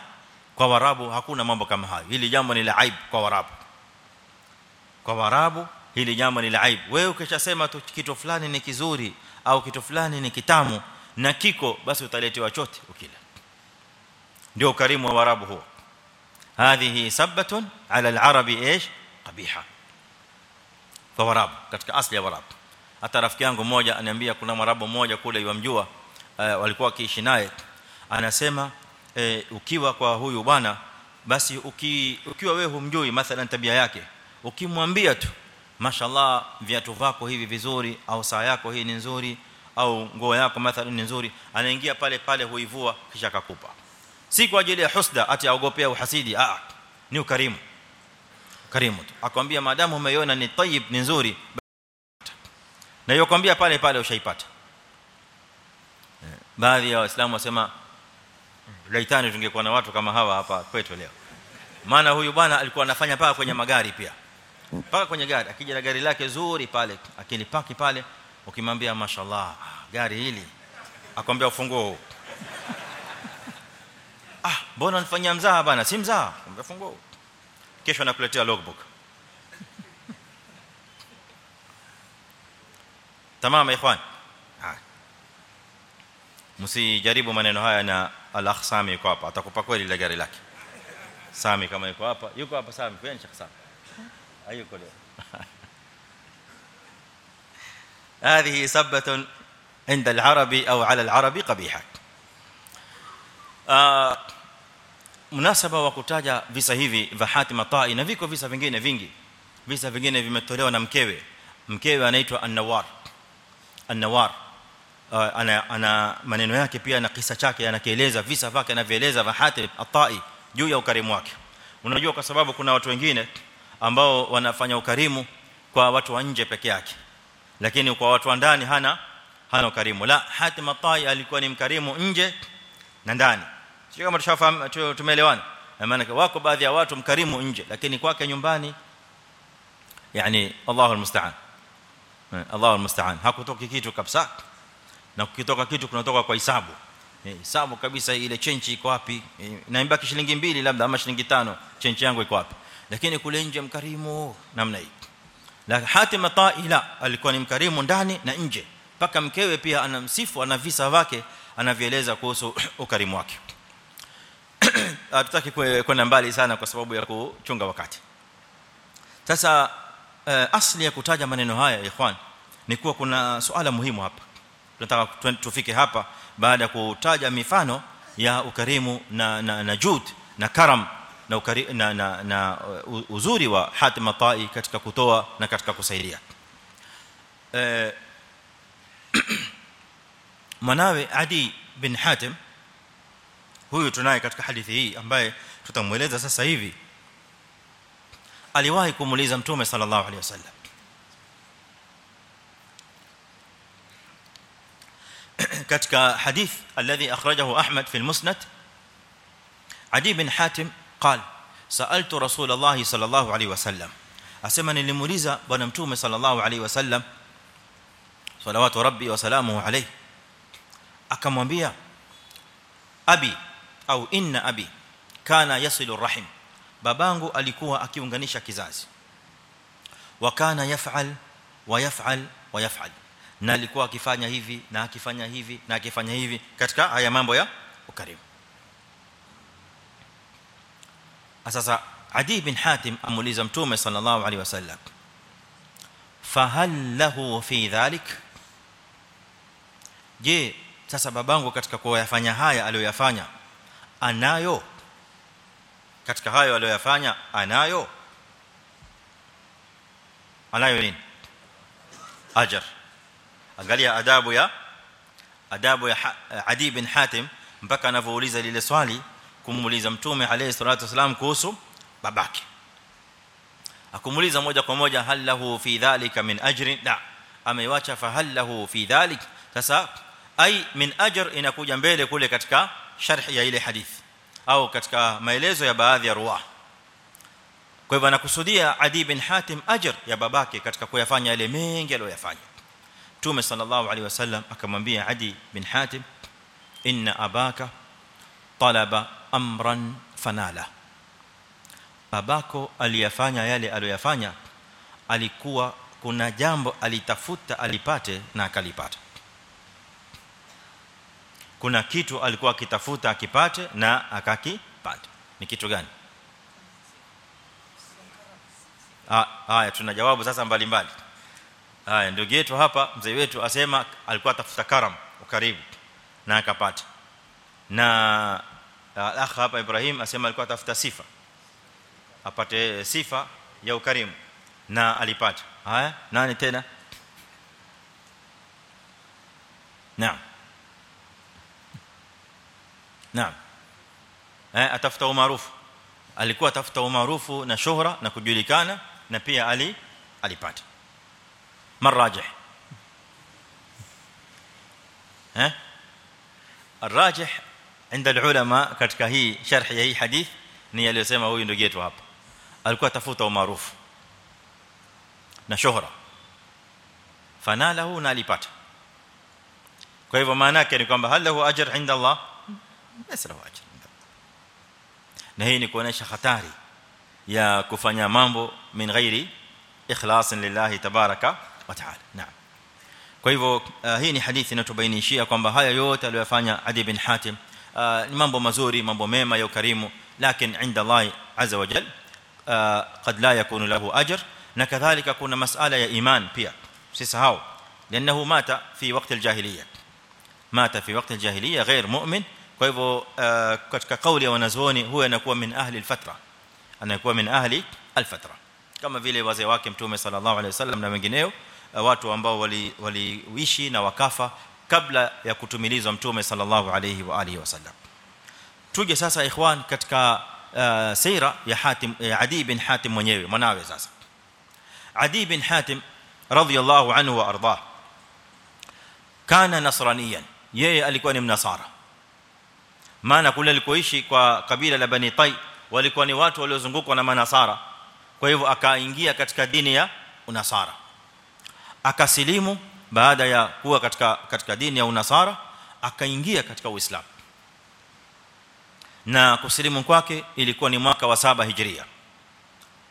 Speaker 1: kwa warabu hakuna mambo kama hayo. Hili jambo ni la aibu kwa warabu kwa warabu hili jambo ni la aibu. Wewe ukishasema tu kitu fulani ni kizuri au kitu fulani ni kitamu na kiko basi utaletewa chote ukila ndio ukarimu wa warabu huo hadhihi sabbatun ala al-arabi ايش qabiha kwa warabu katika asli ya warabu hata rafiki yangu mmoja ananiambia kuna mwarabu mmoja kule yamjua walikuwa wakiishi naye anasema ukiwa kwa huyu bwana basi ukiwa wewe humjui mathalan tabia yake ukimwambia tu mashallah viatu vako hivi vizuri au saa yako hii ni nzuri au nguo yako mathalan ni nzuri anaingia pale pale huivua kisha akakupa. Si kwa ajili ya husda ati aogopea uhasidi ah ni ukarimu. Karimu tu. Akwambia maadamu umeiona ni tayyib ni nzuri. Na yokwambia pale pale ushaipata. Baadhi ya waislamu wasema laitani tungekuwa na watu kama hawa hapa kwetu leo. Maana huyu bwana alikuwa anafanya paka kwenye magari pia paka kwenye gari akija na gari lake zuri pale akilipaki pale ukimwambia mashallah gari hili. Akwambia ufunguo <laughs> ah mbona unafanyia mzaha bana? Si mzaha. Akwambia funguo kesho nakuletea logbook. <laughs> Tamam ikhwan. Msijaribu maneno haya na al-akhsami yuko hapa. Atakupa kweli ile gari lake. Sami kama yuko hapa. Yuko hapa Sami kwani Sheikh Sami leo هذه سبه عند العربي أو على العربي قبيحه munasaba wa kutaja visa hivi vya Hatim Tai na viko visa vingine vingi visa vingine vimetolewa na mkewe mkewe anaitwa An-Nawar An-Nawar uh, ana, ana maneno yake pia na kisa chake anakieleza visa vyake anavyoeleza vya Hatim Tai juu ya ukarimu wake unajua kwa sababu kuna watu wengine ambao wanafanya ukarimu kwa watu wa nje peke yake. Lakini kwa watu wa ndani hana hana ukarimu. La hatima Tai alikuwa ni mkarimu nje na ndani. Sio kama tushafahamu tumeelewana. Maana wako baadhi ya watu mkarimu nje lakini kwake nyumbani yani Allahu almusta'an. Allahu almusta'an. Hakutoki kitu kabisa. Na kukitoka kitu kunatoka kwa hisabu. Hisabu kabisa ile chenchi iko wapi? Na imbaki shilingi 2 labda ama shilingi 5 chenchi yangu iko wapi lakini kule nje mkarimu namna hii. La hatima Ta'ila alikuwa ni mkarimu ndani na nje. Paka mkewe pia anamsifu ana visa vyake anavieleza kuhusu <clears throat> ukarimu wake. <clears throat> Hatutaki kwenda mbali sana kwa sababu ya kuchunga wakati. Sasa asli ya kutaja maneno haya ikhwan ni kuwa kuna swala muhimu hapa. Tunataka tufike hapa baada ya kutaja mifano ya ukarimu na na, na jud na karam na, ukari, na, na, na uzuri wa Hatim Tai katika kutoa na katika kusaidia eh mwanawe Adi bin Hatim huyu tunaye katika hadithi hii ambaye tutamueleza sasa hivi aliwahi kumuuliza mtume sallallahu alaihi wasallam katika hadith alladhi akhrajahu Ahmad fi al-Musnad Adi bin Hatim قال سالت رسول الله صلى الله عليه وسلم asema nilimuuliza bwana mtume sallallahu alaihi wasallam salawatu rabbi wa salamuhu alayhi akamwambia abi au inna abi kana yasilu rahim babangu alikuwa akiunganisha kizazi wa kana yaf'al wa yaf'al wa yaf'al na alikuwa akifanya hivi na akifanya hivi na akifanya hivi katika haya mambo ya ukarimu sasa adi bin hatim amuliza mtume sallallahu alaihi wasallam fahal lahu fi dhalik je sasa babangu katika kuyafanya haya aliyoyafanya anayo katika hayo aliyoyafanya anayo anayo nini ajr angalia adabu ya adabu ya adi bin hatim mpaka anavouliza lile swali kumuuliza mtume alayhi salatu wasalam kuhusu babake akumuuliza moja kwa moja hal lahu fi dhalika min ajrin la ameiacha fa hal lahu fi dhalik sasa ai min ajr inakuja mbele kule katika sharh ya ile hadithi au katika maelezo ya baadhi ya ruwah kwa hivyo anakusudia adi bin hatim ajr ya babake katika kuyafanya yale mengi aliyofanya Mtume sallallahu alaihi wasallam akamwambia Adi bin Hatim inna abaka talaba amran fanala. Babako aliyafanya yale aliyofanya alikuwa kuna jambo alitafuta alipate na akalipata. Kuna kitu alikuwa akitafuta akipate na akakipata. Ni kitu gani? Ah haya tuna jawabu sasa mbalimbali. Haya ndugu yetu hapa mzee wetu asema alikuwa atafuta karam ukaribu na akapata. Na akha hapa Ibrahim asema alikuwa atafuta sifa apate sifa ya ukarimu na alipata haya nani tena naam naam eh atafuta umaarufu alikuwa atafuta umaarufu na shuhra na kujulikana na pia ali alipata marajih eh الراجح عند العلماء katika hii sharh ya hii hadith ni aliyosema huyu ndugu yetu hapa alikuwa tafuta umaarufu na shuhra fanalahu na alipata kwa hivyo maana yake ni kwamba halahu ajr inda Allah basi lahu ajr na hii ni kuonesha hatari ya kufanya mambo min ghairi ikhlas lillah tabaraka wa taala naam kwa hivyo hii ni hadithi inatubainishia kwamba haya yote aliyofanya Adi bin Hatim ni mambo mazuri mambo mema ya ukarimu lakini inda Allah azza wa jalla قد لا يكون له اجر kadhalika kuna masala ya iman pia usisahau لأنه مات في وقت الجاهليه مات في وقت الجاهليه غير مؤمن kwa hivyo katika kauli ya wanazuoni huyo anakuwa min ahli alfatra anakuwa min ahli alfatra kama vile wazee wake mtume sallallahu alaihi wasallam na wengineo watu ambao waliishi wali na wakafa kabla ya kutumilizwa mtume sallallahu alaihi wa alihi wasallam tuje sasa ikhwan katika uh, sira ya Hatim ya Adi bin Hatim mwenyewe mwanawe sasa Adi bin Hatim radhiyallahu anhu wa arda kana nasraniyan yeye alikuwa ni mnasara maana kule alikoishi kwa kabila la Bani Tai walikuwa ni watu waliozungukwa na manasara kwa hivyo akaingia katika dini ya unasara akasilimu baada ya kuwa katika katika dini ya unasara akaingia katika uislamu na kusilimu kwake ilikuwa ni mwaka wa 7 hijria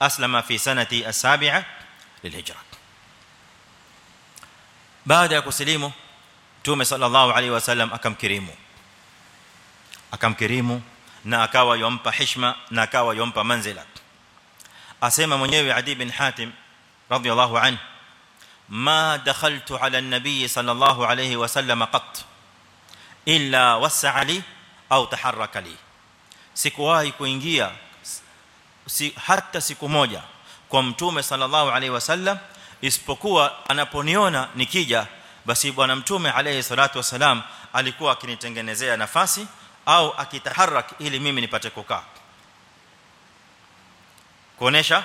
Speaker 1: aslama fi sanati as-sabi'a lilhijra baada ya kusilimu Mtume sallallahu alaihi wasallam akamkirimu akamkirimu na akawa yompa heshima na akawa yompa manzila asema mwenyewe Adi bin Hatim radhiyallahu anhu ما دخلت على النبي صلى الله عليه وسلم قط الا وسع لي au taharraka li sikuwahi kuingia si, hata siku moja kwa mtume sallallahu alaihi wasallam isipokuwa anaponiona nikija basi bwana mtume alayhi salatu wasalam alikuwa akinitengenezea nafasi au akitaharak ili mimi nipate kukaa kuonesha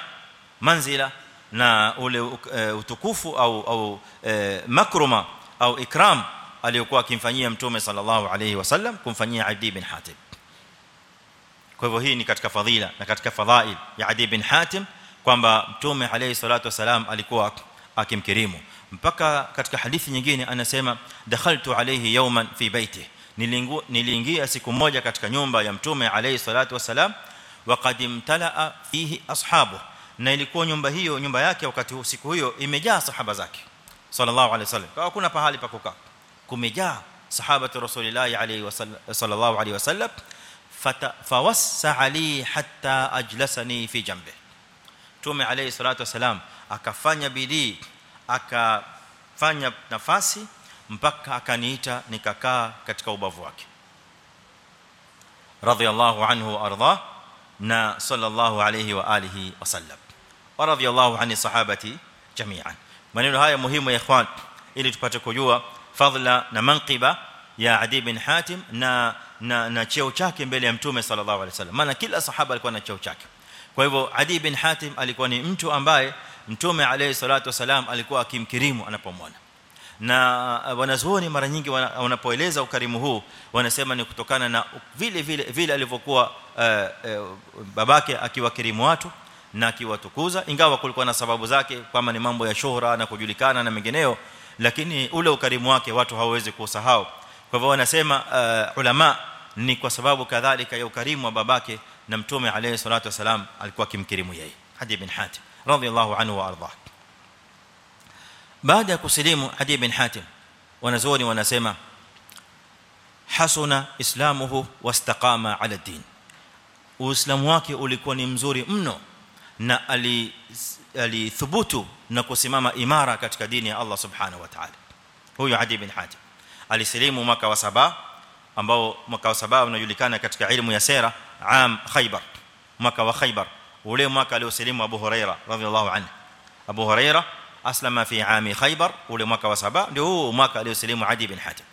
Speaker 1: manzila na ule uh, utukufu au au uh, makruma au ikram aliyokuwa akimfanyia mtume sallallahu alayhi wasallam kumfanyia Adi bin Hatim kwa hivyo hii ni katika fadhila na katika fadhail ya Adi bin Hatim kwamba mtume alayhi salatu wasalam alikuwa akimkirimu mpaka katika hadithi nyingine anasema dakhaltu alayhi yawman fi baiti niliingia siku moja katika nyumba ya mtume alayhi salatu wasalam waqad imtalaa fihi ashabu na ilikuwa nyumba hiyo nyumba yake wakati huo siku hiyo imejaa sahaba zake sallallahu alayhi wasallam kwa hakuna pahali pa kukaa kumejaa sahabatu rasulillahi alayhi wasallam sallallahu alayhi wasallam fawassa li hatta ajlasani fi jambi tume alayhi salatu wasalam akafanya bidii akafanya nafasi mpaka akaniita nikakaa katika ubavu wake radiyallahu anhu arda na sallallahu alayhi wa alihi wasallam wa radiyallahu ani sahabati jami'an maneno haya muhimu ya ikhwan ili tupate kujua fadhila na manqiba ya Adi bin Hatim na na na cheo chake mbele ya mtume sallallahu alaihi wasallam maana kila sahaba alikuwa na cheo chake kwa hivyo Adi bin Hatim alikuwa ni mtu ambaye mtume alayhi salatu wasalam alikuwa akimkirimu anapomwona na wanazuoni mara nyingi wanapoeleza ukarimu huu wanasema ni kutokana na vile vile vile alivyokuwa uh, uh, babake akiwakirimu watu na akiwatukuza ingawa kulikuwa na sababu zake kama ni mambo ya shuhra na kujulikana na mengineo lakini ule ukarimu wake watu hawawezi kusahau kwa hivyo wanasema uh, ulama ni kwa sababu kadhalika ya ukarimu wa babake na mtume alayhi salatu wasalam alikuwa akimkirimu yeye hadi bin hatim radiyallahu anhu wa ardhah baada ya kusilimu hadi bin hatim wanazuoni wanasema hasuna islamuhu wastaqama ala din uislamu wake ulikuwa ni mzuri mno na ali alithubutu na kusimama imara katika dini ya Allah subhanahu wa ta'ala huyo Adi bin Hatim alisilimu mwaka wa saba ambao mwaka wa saba unajulikana katika ilmu ya sera am Khaybar mwaka wa Khaybar ule mwaka aliosilimu Abu Huraira radhiyallahu anhu Abu Huraira aslama fi ami Khaybar ule mwaka wa saba ndio huo mwaka aliosilimu Adi bin Hatim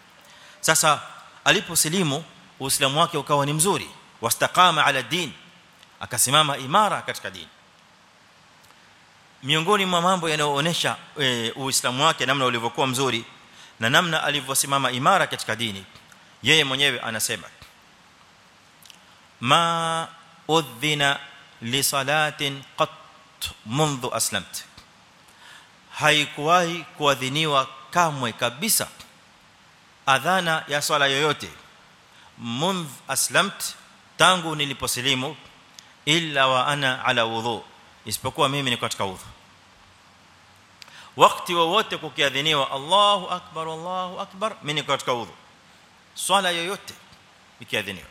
Speaker 1: sasa aliposilimu uislamu wake ukawa ni mzuri wastaqama ala din akasimama imara katika dini miongoni mwa mambo yanayoonesha e, uislamu wake namna ulivyokuwa mzuri na namna alivyosimama imara katika dini yeye mwenyewe anasema ma udhina li salatin qat منذ aslamtu haikuwahi kuadhiniwa kamwe kabisa adhana ya swala yoyote mundh aslamt tangu niliposilimu illa wa ana ala wudhu isipokuwa mimi ni katika udhu wakati wowote kukiadhiniwa Allahu akbar Allahu akbar mimi ni katika udhu swala yoyote ikiadhiniwa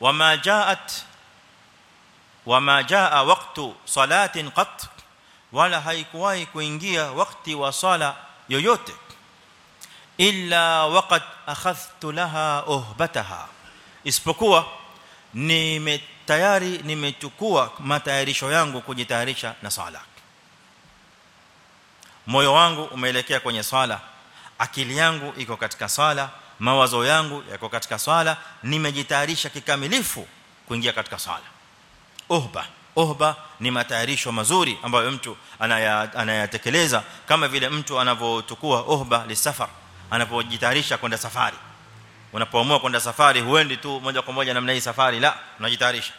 Speaker 1: wama jaat wama jaa waqtu salatin qat wala haikuwahi kuingia wakati wa sala yoyote illa waqad akhadhtu laha uhbataha isipokuwa nime tayari nimechukua matayarisho yangu kujitayarisha na swala moyo wangu umeelekea kwenye swala akili yangu iko katika swala mawazo yangu yako katika swala nimejitayarisha kikamilifu kuingia katika swala. Uhba. Uhba ni matayarisho mazuri ambayo mtu anayatekeleza anaya kama vile mtu anavyotukua uhba lisafar anapojitayarisha kwenda safari. Unapoamua kwenda safari huendi tu moja kwa moja namna hii safari la unajitayarisha.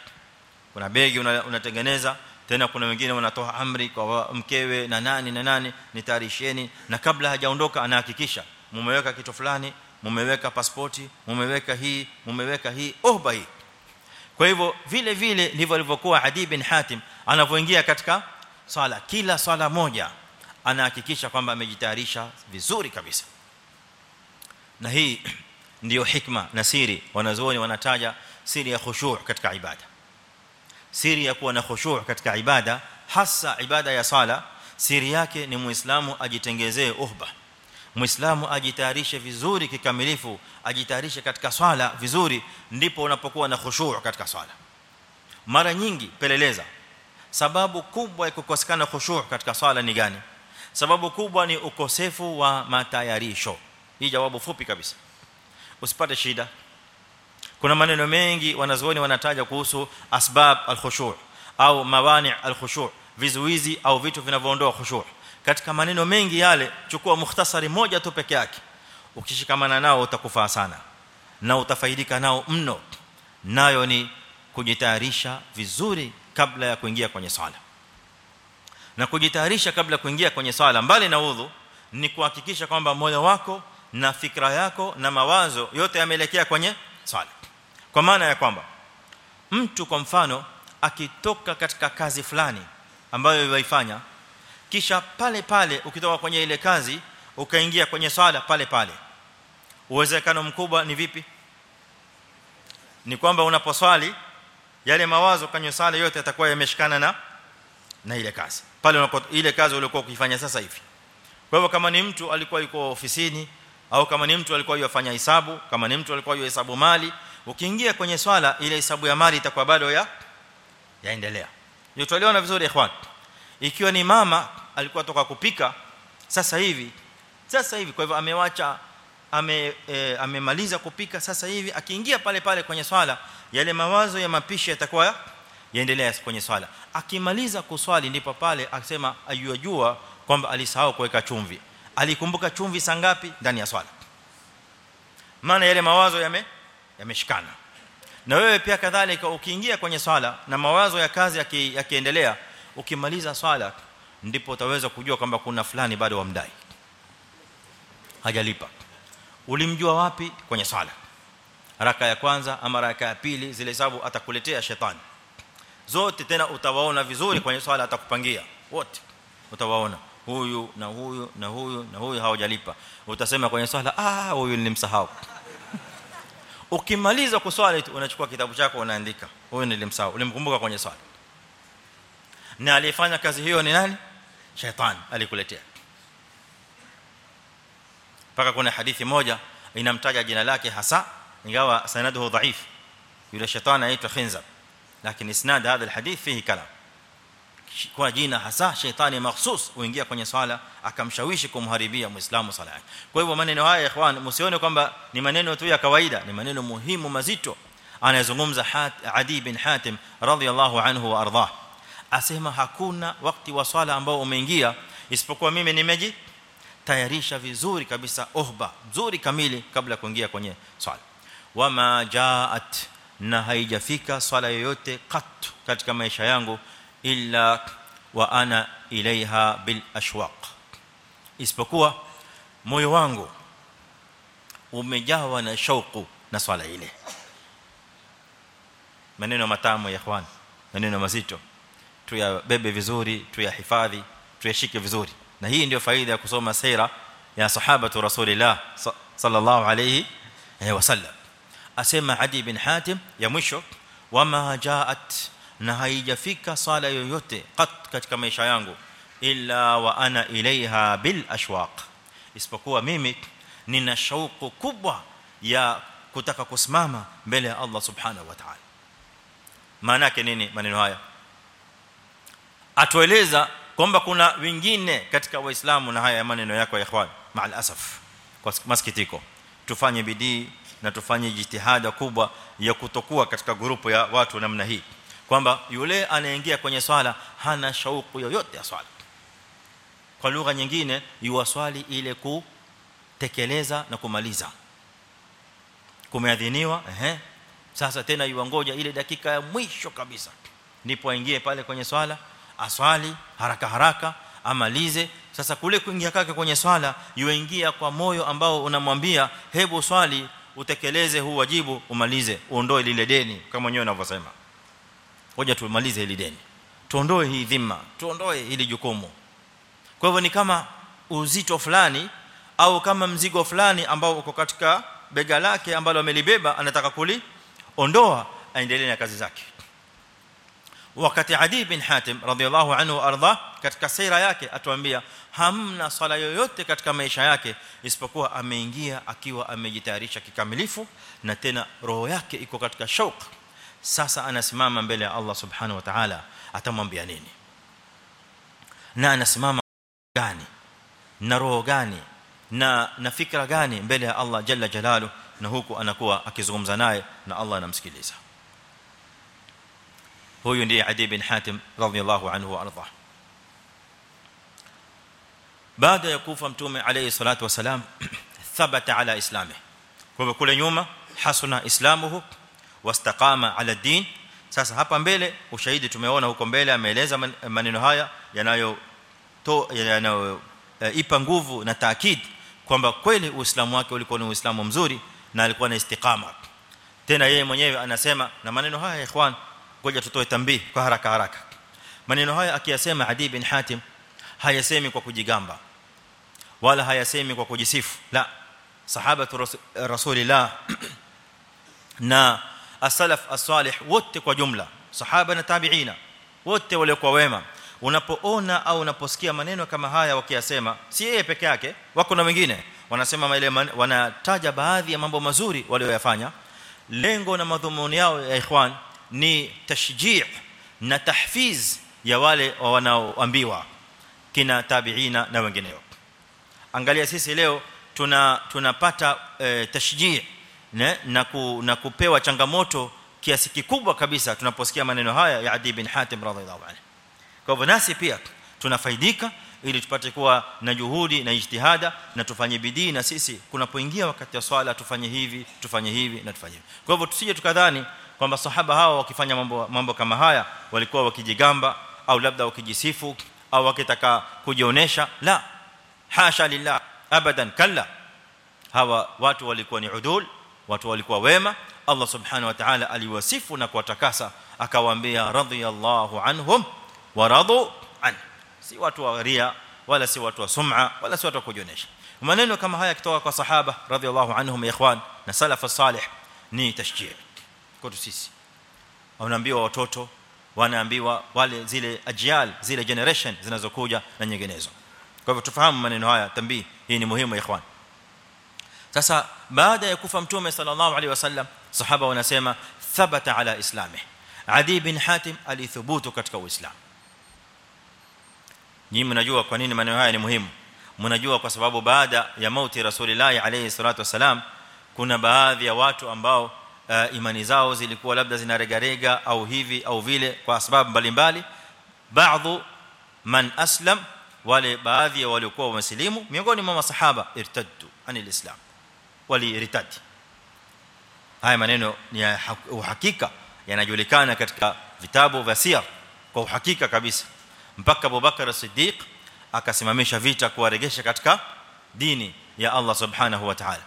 Speaker 1: Kuna begi unatengeneza tena kuna wengine wanatoa amri kwa mkewe na nani na nani nitayarisheni. Na kabla hajaondoka anahakikisha mumeweka kitu fulani mumeweka pasipoti mumeweka hii mumeweka hii ohba hii. Kwa hivyo vile vile ndivyo alivyokuwa Adi bin Hatim. Anapoingia katika sala kila swala moja anahakikisha kwamba amejitayarisha vizuri kabisa. Na hii <clears throat> ndio hikma na siri wanazuoni wanataja siri ya khushu' katika ibada siri ya kuwa na khushu' katika ibada hasa ibada ya sala siri yake ni muislamu ajitengezee uhba. Muislamu ajitayarishe vizuri kikamilifu ajitayarishe katika swala vizuri ndipo unapokuwa na khushu' katika swala. Mara nyingi peleleza sababu kubwa ya kukosekana khushu' katika swala ni gani? Sababu kubwa ni ukosefu wa matayarisho. Hii jawabu fupi kabisa. Usipate shida kuna maneno mengi wanazuoni wanataja kuhusu asbab alkhushu' au mawani' alkhushu' vizuizi au vitu vinavyoondoa khushu' katika maneno mengi yale chukua mukhtasari moja tu peke yake. Ukishikamana nao utakufaa sana na utafaidika nao mno. Nayo ni kujitayarisha vizuri kabla ya kuingia kwenye sala na kujitayarisha kabla kuingia kwenye sala mbali na udhu ni kuhakikisha kwamba moyo wako na fikra yako na mawazo yote yameelekea kwenye swala kwa maana ya kwamba mtu kwa mfano akitoka katika kazi fulani ambayo yaifanya kisha pale pale ukitoka kwenye ile kazi ukaingia kwenye swala pale pale uwezekano mkubwa ni vipi? Ni kwamba unaposwali yale mawazo kwenye swala yote yatakuwa yameshikana na na ile kazi. Pale unapo ile kazi uliyokuwa ukifanya sasa hivi. Kwa hivyo kama ni mtu alikuwa yuko ofisini au kama ni mtu alikuwa yafanya hesabu kama ni mtu alikuwa hesabu mali ukiingia kwenye swala ile hesabu ya mali itakuwa bado ya yaendelea. Yotolewa na vizuri ikhwan. Ikiwa ni mama alikuwa toka kupika sasa hivi sasa hivi kwa hivyo amewacha ame e, amemaliza kupika sasa hivi akiingia pale pale kwenye swala yale mawazo ya mapishi yatakuwa yaendelea kwenye swala. Akimaliza kuswali ndipo pale akisema ayujua kwamba alisahau kuweka chumvi. Alikumbuka chumvi saa ngapi? Ndani ya swala. Maana yale mawazo yame yameshikana. Na wewe pia kadhalika ukiingia kwenye swala na mawazo ya kazi yakiendelea ya ukimaliza swala ndipo utaweza kujua kwamba kuna fulani bado wamdai hajalipa. Ulimjua wapi? Kwenye swala. Raka ya kwanza ama raka ya pili zile sababu atakuletea shetani. Zote tena utawaona vizuri kwenye swala atakupangia. Wote. Utawaona. Huyu na huyu na huyu na huyu hawajalipa. Utasema kwenye swala ah huyu nilimsahau ukimaliza kuswali unachukua kitabu chako unaandika huyu nilimsahau ulimkumbuka kwenye swala na aliyefanya kazi hiyo ni nani shetani alikuletea paka kuna hadithi moja inamtaja jina lake hasa ingawa sanaduhu dhaif yule shetani anaitwa khinzab lakini isnad hadha alhadith fihi kalam kwa jina hasa shetani mahsus uingia kwenye swala akamshawishi kumharibia muislamu swala yake kwa hivyo maneno haya ikhwan msione kwamba ni maneno tu ya kawaida ni maneno muhimu mazito anayezungumza Adi bin Hatim radhiyallahu anhu wa ardhah asema hakuna wakati wa swala ambao umeingia isipokuwa mimi nimeji tayarisha vizuri kabisa uhba nzuri kamili kabla kuingia kwenye swala wama jaat na haijafika swala yoyote kat katika maisha yangu illa wa ana ilaiha bil ashwaq isipokuwa moyo wangu umejawa na shauku na swala ile maneno matamu ya ikhwan maneno mazito tuyabebe vizuri tuyahifadhi tuyashike vizuri na hii ndio faida ya kusoma sira ya sahaba tu rasulillah sallallahu alayhi wasallam asema adi bin hatim ya mwisho wama jaat na haijafika sala yoyote kat katika maisha yangu illa wa ana ilaiha bil ashwaq isipokuwa mimi nina shauku kubwa ya kutaka kusimama mbele ya Allah subhanahu wa ta'ala maana yake nini maneno haya atueleza kwamba kuna wengine katika waislamu na haya maneno yako ya ikhwan maal asaf kwa masikitiko tufanye bidii na tufanye jitihada kubwa ya kutokuwa katika grupu ya watu namna hii kwamba yule anaingia kwenye swala hana shauku yoyote ya swala. Kwa lugha nyingine yuwaswali ile kutekeleza na kumaliza. Kumeadhiniwa ehe. Sasa tena yuangoja ile dakika ya mwisho kabisa. Ndipo aingie pale kwenye swala aswali haraka haraka amalize. Sasa kule kuingia kake kwenye swala yuingia kwa moyo ambao unamwambia hebu swali utekeleze huu wajibu umalize uondoe lile deni kama wenyewe wanavyosema ngoja tumalize hili deni. Tuondoe hii dhima. Tuondoe hili jukumu. Kwa hivyo ni kama uzito fulani au kama mzigo fulani ambao uko katika bega lake ambalo amelibeba anataka kuli ondoa aendelee na kazi zake. Wakati Adi bin Hatim radhiallahu anhu arda katika sira yake atuambia hamna sala yoyote katika maisha yake isipokuwa ameingia akiwa amejitayarisha kikamilifu na tena roho yake iko katika shauq sasa anasimama mbele ya Allah subhanahu wa ta'ala atamwambia nini na anasimama gani na roho gani na na fikra gani mbele ya Allah jalla jalalu na huku anakuwa akizungumza naye na Allah anamsikiliza huyu ndiye Adi bin Hatim radhiyallahu anhu wa arda baada ya kufa mtume alayhi salatu wasalam thabata ala islami kwa kule nyuma hasuna islamuhu wastaqama ala din sasa hapa mbele ushahidi tumeona huko mbele ameeleza maneno haya yanayo to yanayo ipa nguvu na taakid kwamba kweli uislamu wake ulikuwa ni uislamu mzuri na alikuwa na istiqama tena yeye mwenyewe anasema na maneno haya ikhwan ngoja tutoe tambii kwa haraka haraka maneno haya akiyasema Adi bin Hatim hayasemi kwa kujigamba wala hayasemi kwa kujisifu la sahaba rasulillah na as-salaf as-salih wote kwa jumla sahaba na tabiina wote waliokuwa wema. Unapoona au unaposikia maneno kama haya wakiyasema si yeye peke yake wako na wengine. Wanasema ile wanataja baadhi ya mambo mazuri walioyafanya. Lengo na madhumuni yao ya ikhwan ni tashjii na tahfiz ya wale wanaoambiwa kina tabiina na wengineo. Angalia sisi leo tuna tunapata e, tashjii na na, ku, na kupewa changamoto kiasi kikubwa kabisa tunaposikia maneno haya ya Adi bin Hatim radhiallahu anhu. Kwa hivyo nasi pia tunafaidika ili tupate kuwa na juhudi na ijtihada na tufanye bidii na sisi kunapoingia wakati wa swala tufanye hivi tufanye hivi na tufanye hivi. Kwa hivyo tusije tukadhani kwamba sahaba hao wakifanya mambo mambo kama haya walikuwa wakijigamba au labda wakijisifu au wakitaka kujionesha. La hasha lillah abadan kalla. Hawa watu walikuwa ni udul watu walikuwa wema Allah subhanahu wa ta'ala aliwasifu na kuwatakasa akawaambia radhiyallahu anhum wa radu an si watu wa ria wala si watu wa sum'a wala si watu wa kujionesha maneno kama haya kutoka kwa sahaba radhiyallahu anhum ikhwan na salaf salih ni tashjii kwetu sisi wanaambiwa watoto wanaambiwa wale zile ajyal zile generation zinazokuja na nyinginezo kwa hivyo tufahamu maneno haya tambii hii ni muhimu ikhwan sasa baada ya kufa mtume sallallahu alaihi wasallam sahaba wanasema thabata ala islami adi bin hatim alithubutu katika uislamu nyinyi mnajua kwa nini maneno haya ni muhimu mnajua kwa sababu baada ya mauti rasulillah alayhi salatu wasalam kuna baadhi ya watu ambao uh, imani zao zilikuwa labda zinaregarega au hivi au vile kwa sababu mbalimbali baadhi man aslam wale baadhi ya waliokuwa wamesilimu miongoni mwa masahaba irtaddu anil islam waliritadi haya maneno ni ya uhakika yanajulikana katika vitabu vya siyar kwa uhakika kabisa. Mpaka Abubakar as-Siddiq akasimamisha vita kuwaregesha katika dini ya Allah subhanahu wa ta'ala.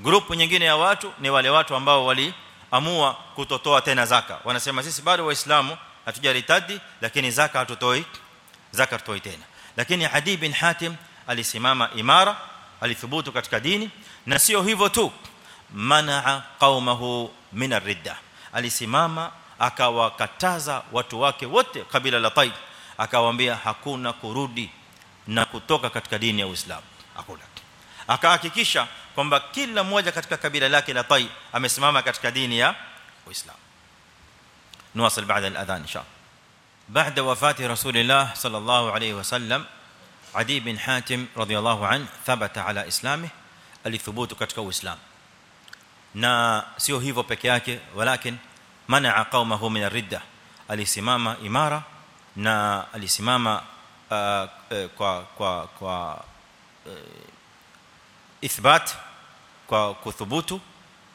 Speaker 1: Grupu nyingine ya watu ni wale watu ambao waliamua kutotoa tena zaka. Wanasema sisi bado waislamu hatujaritadi lakini zaka hatutoi zaka tutoi tena. Lakini Hadi bin Hatim alisimama imara alithubutu katika dini na sio hivyo tu manaa qaumahu min ar-ridda alisimama akawakataza watu wake wote kabila la Taif akawaambia hakuna kurudi na kutoka katika dini ya Uislamu hakuna akahakikisha kwamba kila mmoja katika kabila lake la Tai amesimama katika dini ya Uislamu بعد الاذان ان شاء الله بعد وفاه رسول الله صلى الله عليه وسلم عدي بن حاتم رضي الله عنه ثبت على اسلامه alithubutu katika uislamu. Na sio hivyo peke yake walakin manaa qaumahu min ar-ridda. Alisimama imara na alisimama kwa kwa kwa ithbat kwa kuthubutu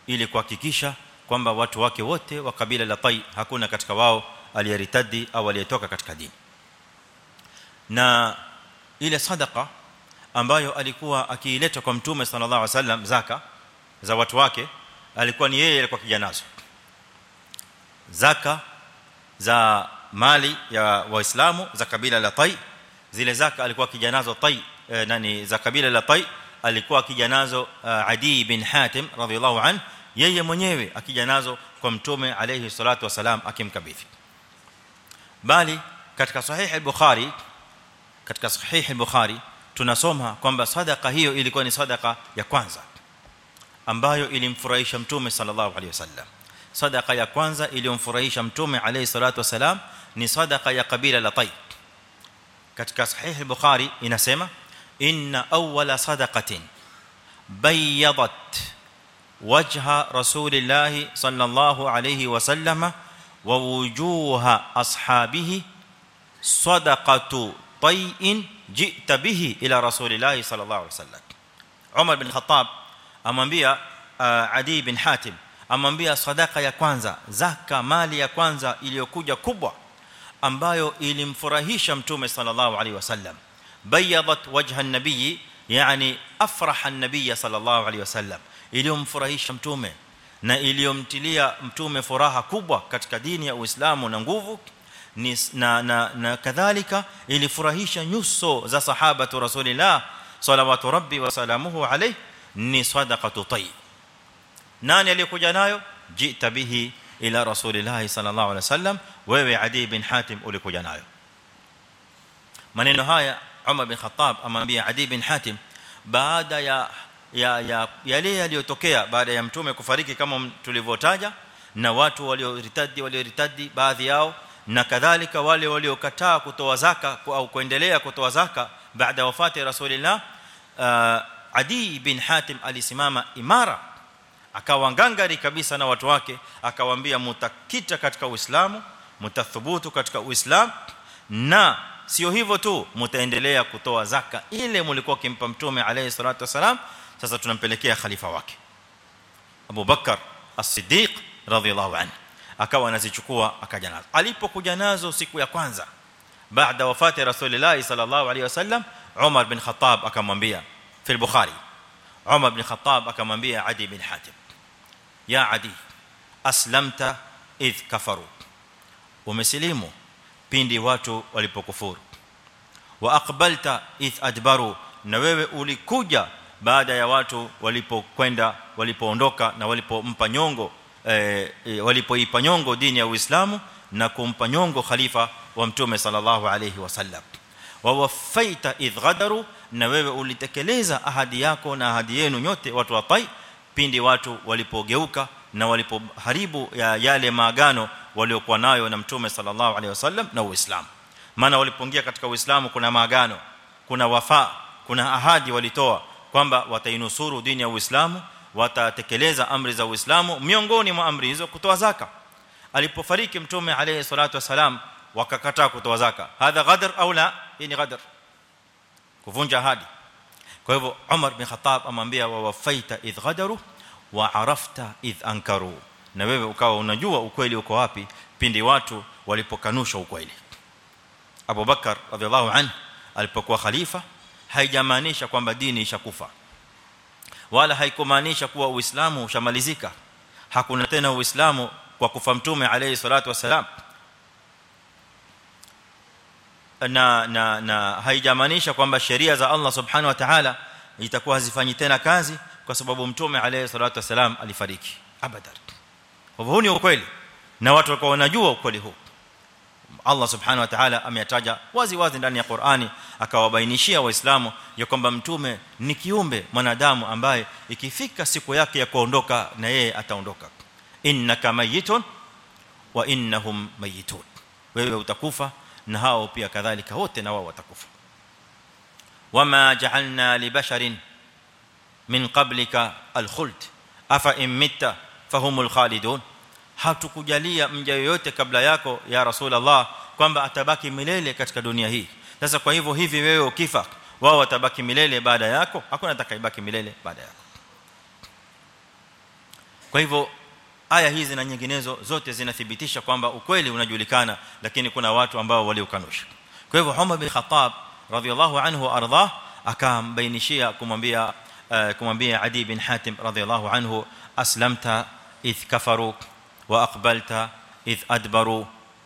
Speaker 1: ili kuhakikisha kwamba watu wake wote wa kabila la Tai hakuna katika wao aliyeritadi au aliyetoka katika dini. Na ile sadaqa ambayo alikuwa akiileta kwa mtume sallallahu alaihi wasallam zaka za watu wake alikuwa ni yeye alikuwa kijanazo zaka za mali ya waislamu za kabila la Tai zile zaka alikuwa kijanazo Tai eh, nani za kabila la Tai alikuwa kijanazo uh, Adi bin Hatim radhiyallahu an yeye mwenyewe akijanazo kwa mtume alayhi salatu wasalam akimkabidhi bali katika sahih al-Bukhari katika sahih al-Bukhari tunasoma kwamba sadaqa hiyo ilikuwa ni sadaqa ya kwanza ambayo ilimfurahisha mtume sallallahu alayhi wasallam sadaqa ya kwanza iliyomfurahisha mtume alayhi salatu wasalam ni sadaqa ya kabila la Tai katika sahih al-Bukhari inasema inna awwala sadaqatin bayyadat wajha rasulillah sallallahu alayhi wasallam wa wujuha ashabihi sadaqatu tay'in ji'ta bihi ila rasulillah sallallahu alayhi wasallam Umar bin Khattab amwambia Adi bin Hatim amwambia sadaka ya kwanza zaka mali ya kwanza iliyokuja kubwa ambayo ilimfurahisha mtume sallallahu alaihi wasallam bayadat wajha an-nabiy yani afraha an-nabiy sallallahu alaihi wasallam iliyomfurahisha mtume na iliyomtilia mtume furaha kubwa katika dini ya Uislamu na nguvu na na, na kadhalika ilifurahisha nyuso za sahaba tu rasulillah salawatu rabbi wa salamuhu alayhi ni sadaqatu tayyib nani aliyekuja nayo jita bihi ila rasulillah sallallahu alaihi wasallam wewe adi bin hatim ulikuja nayo maneno haya Umar bin Khattab amwambia Adi bin Hatim baada ya ya ya yale yaliyotokea baada ya mtume kufariki kama tulivyotaja na watu walioritadi walioritadi baadhi yao na kadhalika wale waliokataa kutoa zaka au kuendelea kutoa zaka baada wafati rasulillah Adi bin Hatim alisimama imara akawa ngangari kabisa na watu wake akawaambia mutakita katika uislamu mutathubutu katika uislamu na sio hivyo tu mtaendelea kutoa zaka ile mlikuwa kimpa mtume alayhi salatu wasalam sasa tunampelekea khalifa wake. Abu Bakar As-Siddiq radhiyallahu anhu akawa anazichukua akaja nazo alipokuja nazo siku ya kwanza baada wafati rasulullah sallallahu alayhi wasallam Umar bin Khattab akamwambia fi al-Bukhari Umar bin Khattab akamwambia Adi bin Hatim ya Adi aslamta idh kafaru umesilimu pindi watu walipokufuru wa aqbalta idh adbaru na wewe ulikuja baada ya watu walipokwenda walipoondoka na walipompa nyongo eh, walipoipa nyongo dini ya Uislamu na kumpa nyongo khalifa wa mtume sallallahu alayhi wasallam wa wafaita idh ghadaru na wewe ulitekeleza ahadi yako na ahadi yenu nyote watu wa Tai pindi watu walipogeuka na walipoharibu ya yale maagano waliokuwa nayo na mtume sallallahu alaihi wasallam na uislamu maana walipoingia katika uislamu kuna maagano kuna wafa kuna ahadi walitoa kwamba watainusuru dini ya uislamu watatekeleza amri za uislamu miongoni mwa amri hizo kutoa zaka alipofariki mtume alayhi salatu wasalam wakakataa kutoa zaka hadha ghadr au la hii ni ghadr kuvunja ahadi kwa hivyo Umar bin Khattab amwambia wa wafaita idh ghadaru wa arafta idh ankaru na wewe ukawa unajua ukweli uko wapi pindi watu walipokanusha ukweli Abu Bakar radhiallahu anhu alipokuwa khalifa haijamaanisha kwamba dini ishakufa wala haikumaanisha kuwa uislamu ushamalizika. Hakuna tena uislamu kwa kufa mtume alayhi salatu wasalam na na na haijamaanisha kwamba sheria za Allah subhanahu wa ta'ala itakuwa hazifanyi tena kazi kwa sababu mtume alayhi salatu wasalam alifariki. Abadan. Kwa ni ukweli. Na watu walikuwa wanajua ukweli huu Allah subhanahu wa ta'ala ameyataja wazi wazi ndani ya Qur'ani akawabainishia waislamu ya kwamba mtume ni kiumbe mwanadamu ambaye ikifika siku yake ya kuondoka na yeye ataondoka innaka mayitun wa innahum mayitun wewe utakufa na hao pia kadhalika wote na wao watakufa wama ja'alna li basharin min qablika al-khuld afa in mitta fahumul khalidun hatukujalia mja yoyote kabla yako ya rasulullah kwamba atabaki milele katika dunia hii sasa kwa hivyo hivi wewe ukifa wao watabaki milele baada yako hakuna atakayebaki milele baada yako kwa hivyo aya hizi na nyinginezo zote zinathibitisha kwamba ukweli unajulikana lakini kuna watu ambao waliukanusha kwa hivyo Umar bin Khattab radhiyallahu anhu arda akambainishia kumwambia kumwambia Adi bin Hatim radhiyallahu anhu aslamta idh kafaru wa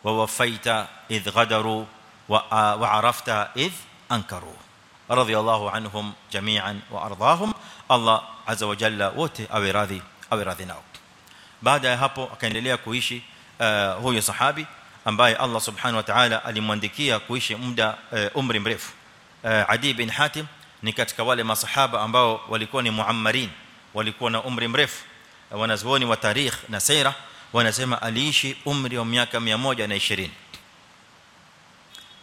Speaker 1: wafaita idh ghadaru wa arafta idh ankaru radhiyallahu anhum jami'an wa ardahum Allah azza wa jalla wote awe radhi awe radhi nao baada ya hapo akaendelea kuishi huyo sahabi ambaye Allah subhanahu wa ta'ala alimwandikia kuishi muda umri mrefu Adi bin Hatim ni katika wale masahaba ambao walikuwa ni muammarin walikuwa na umri mrefu wanazuoni wa tarikh na sira wanasema aliishi umri wa miaka 120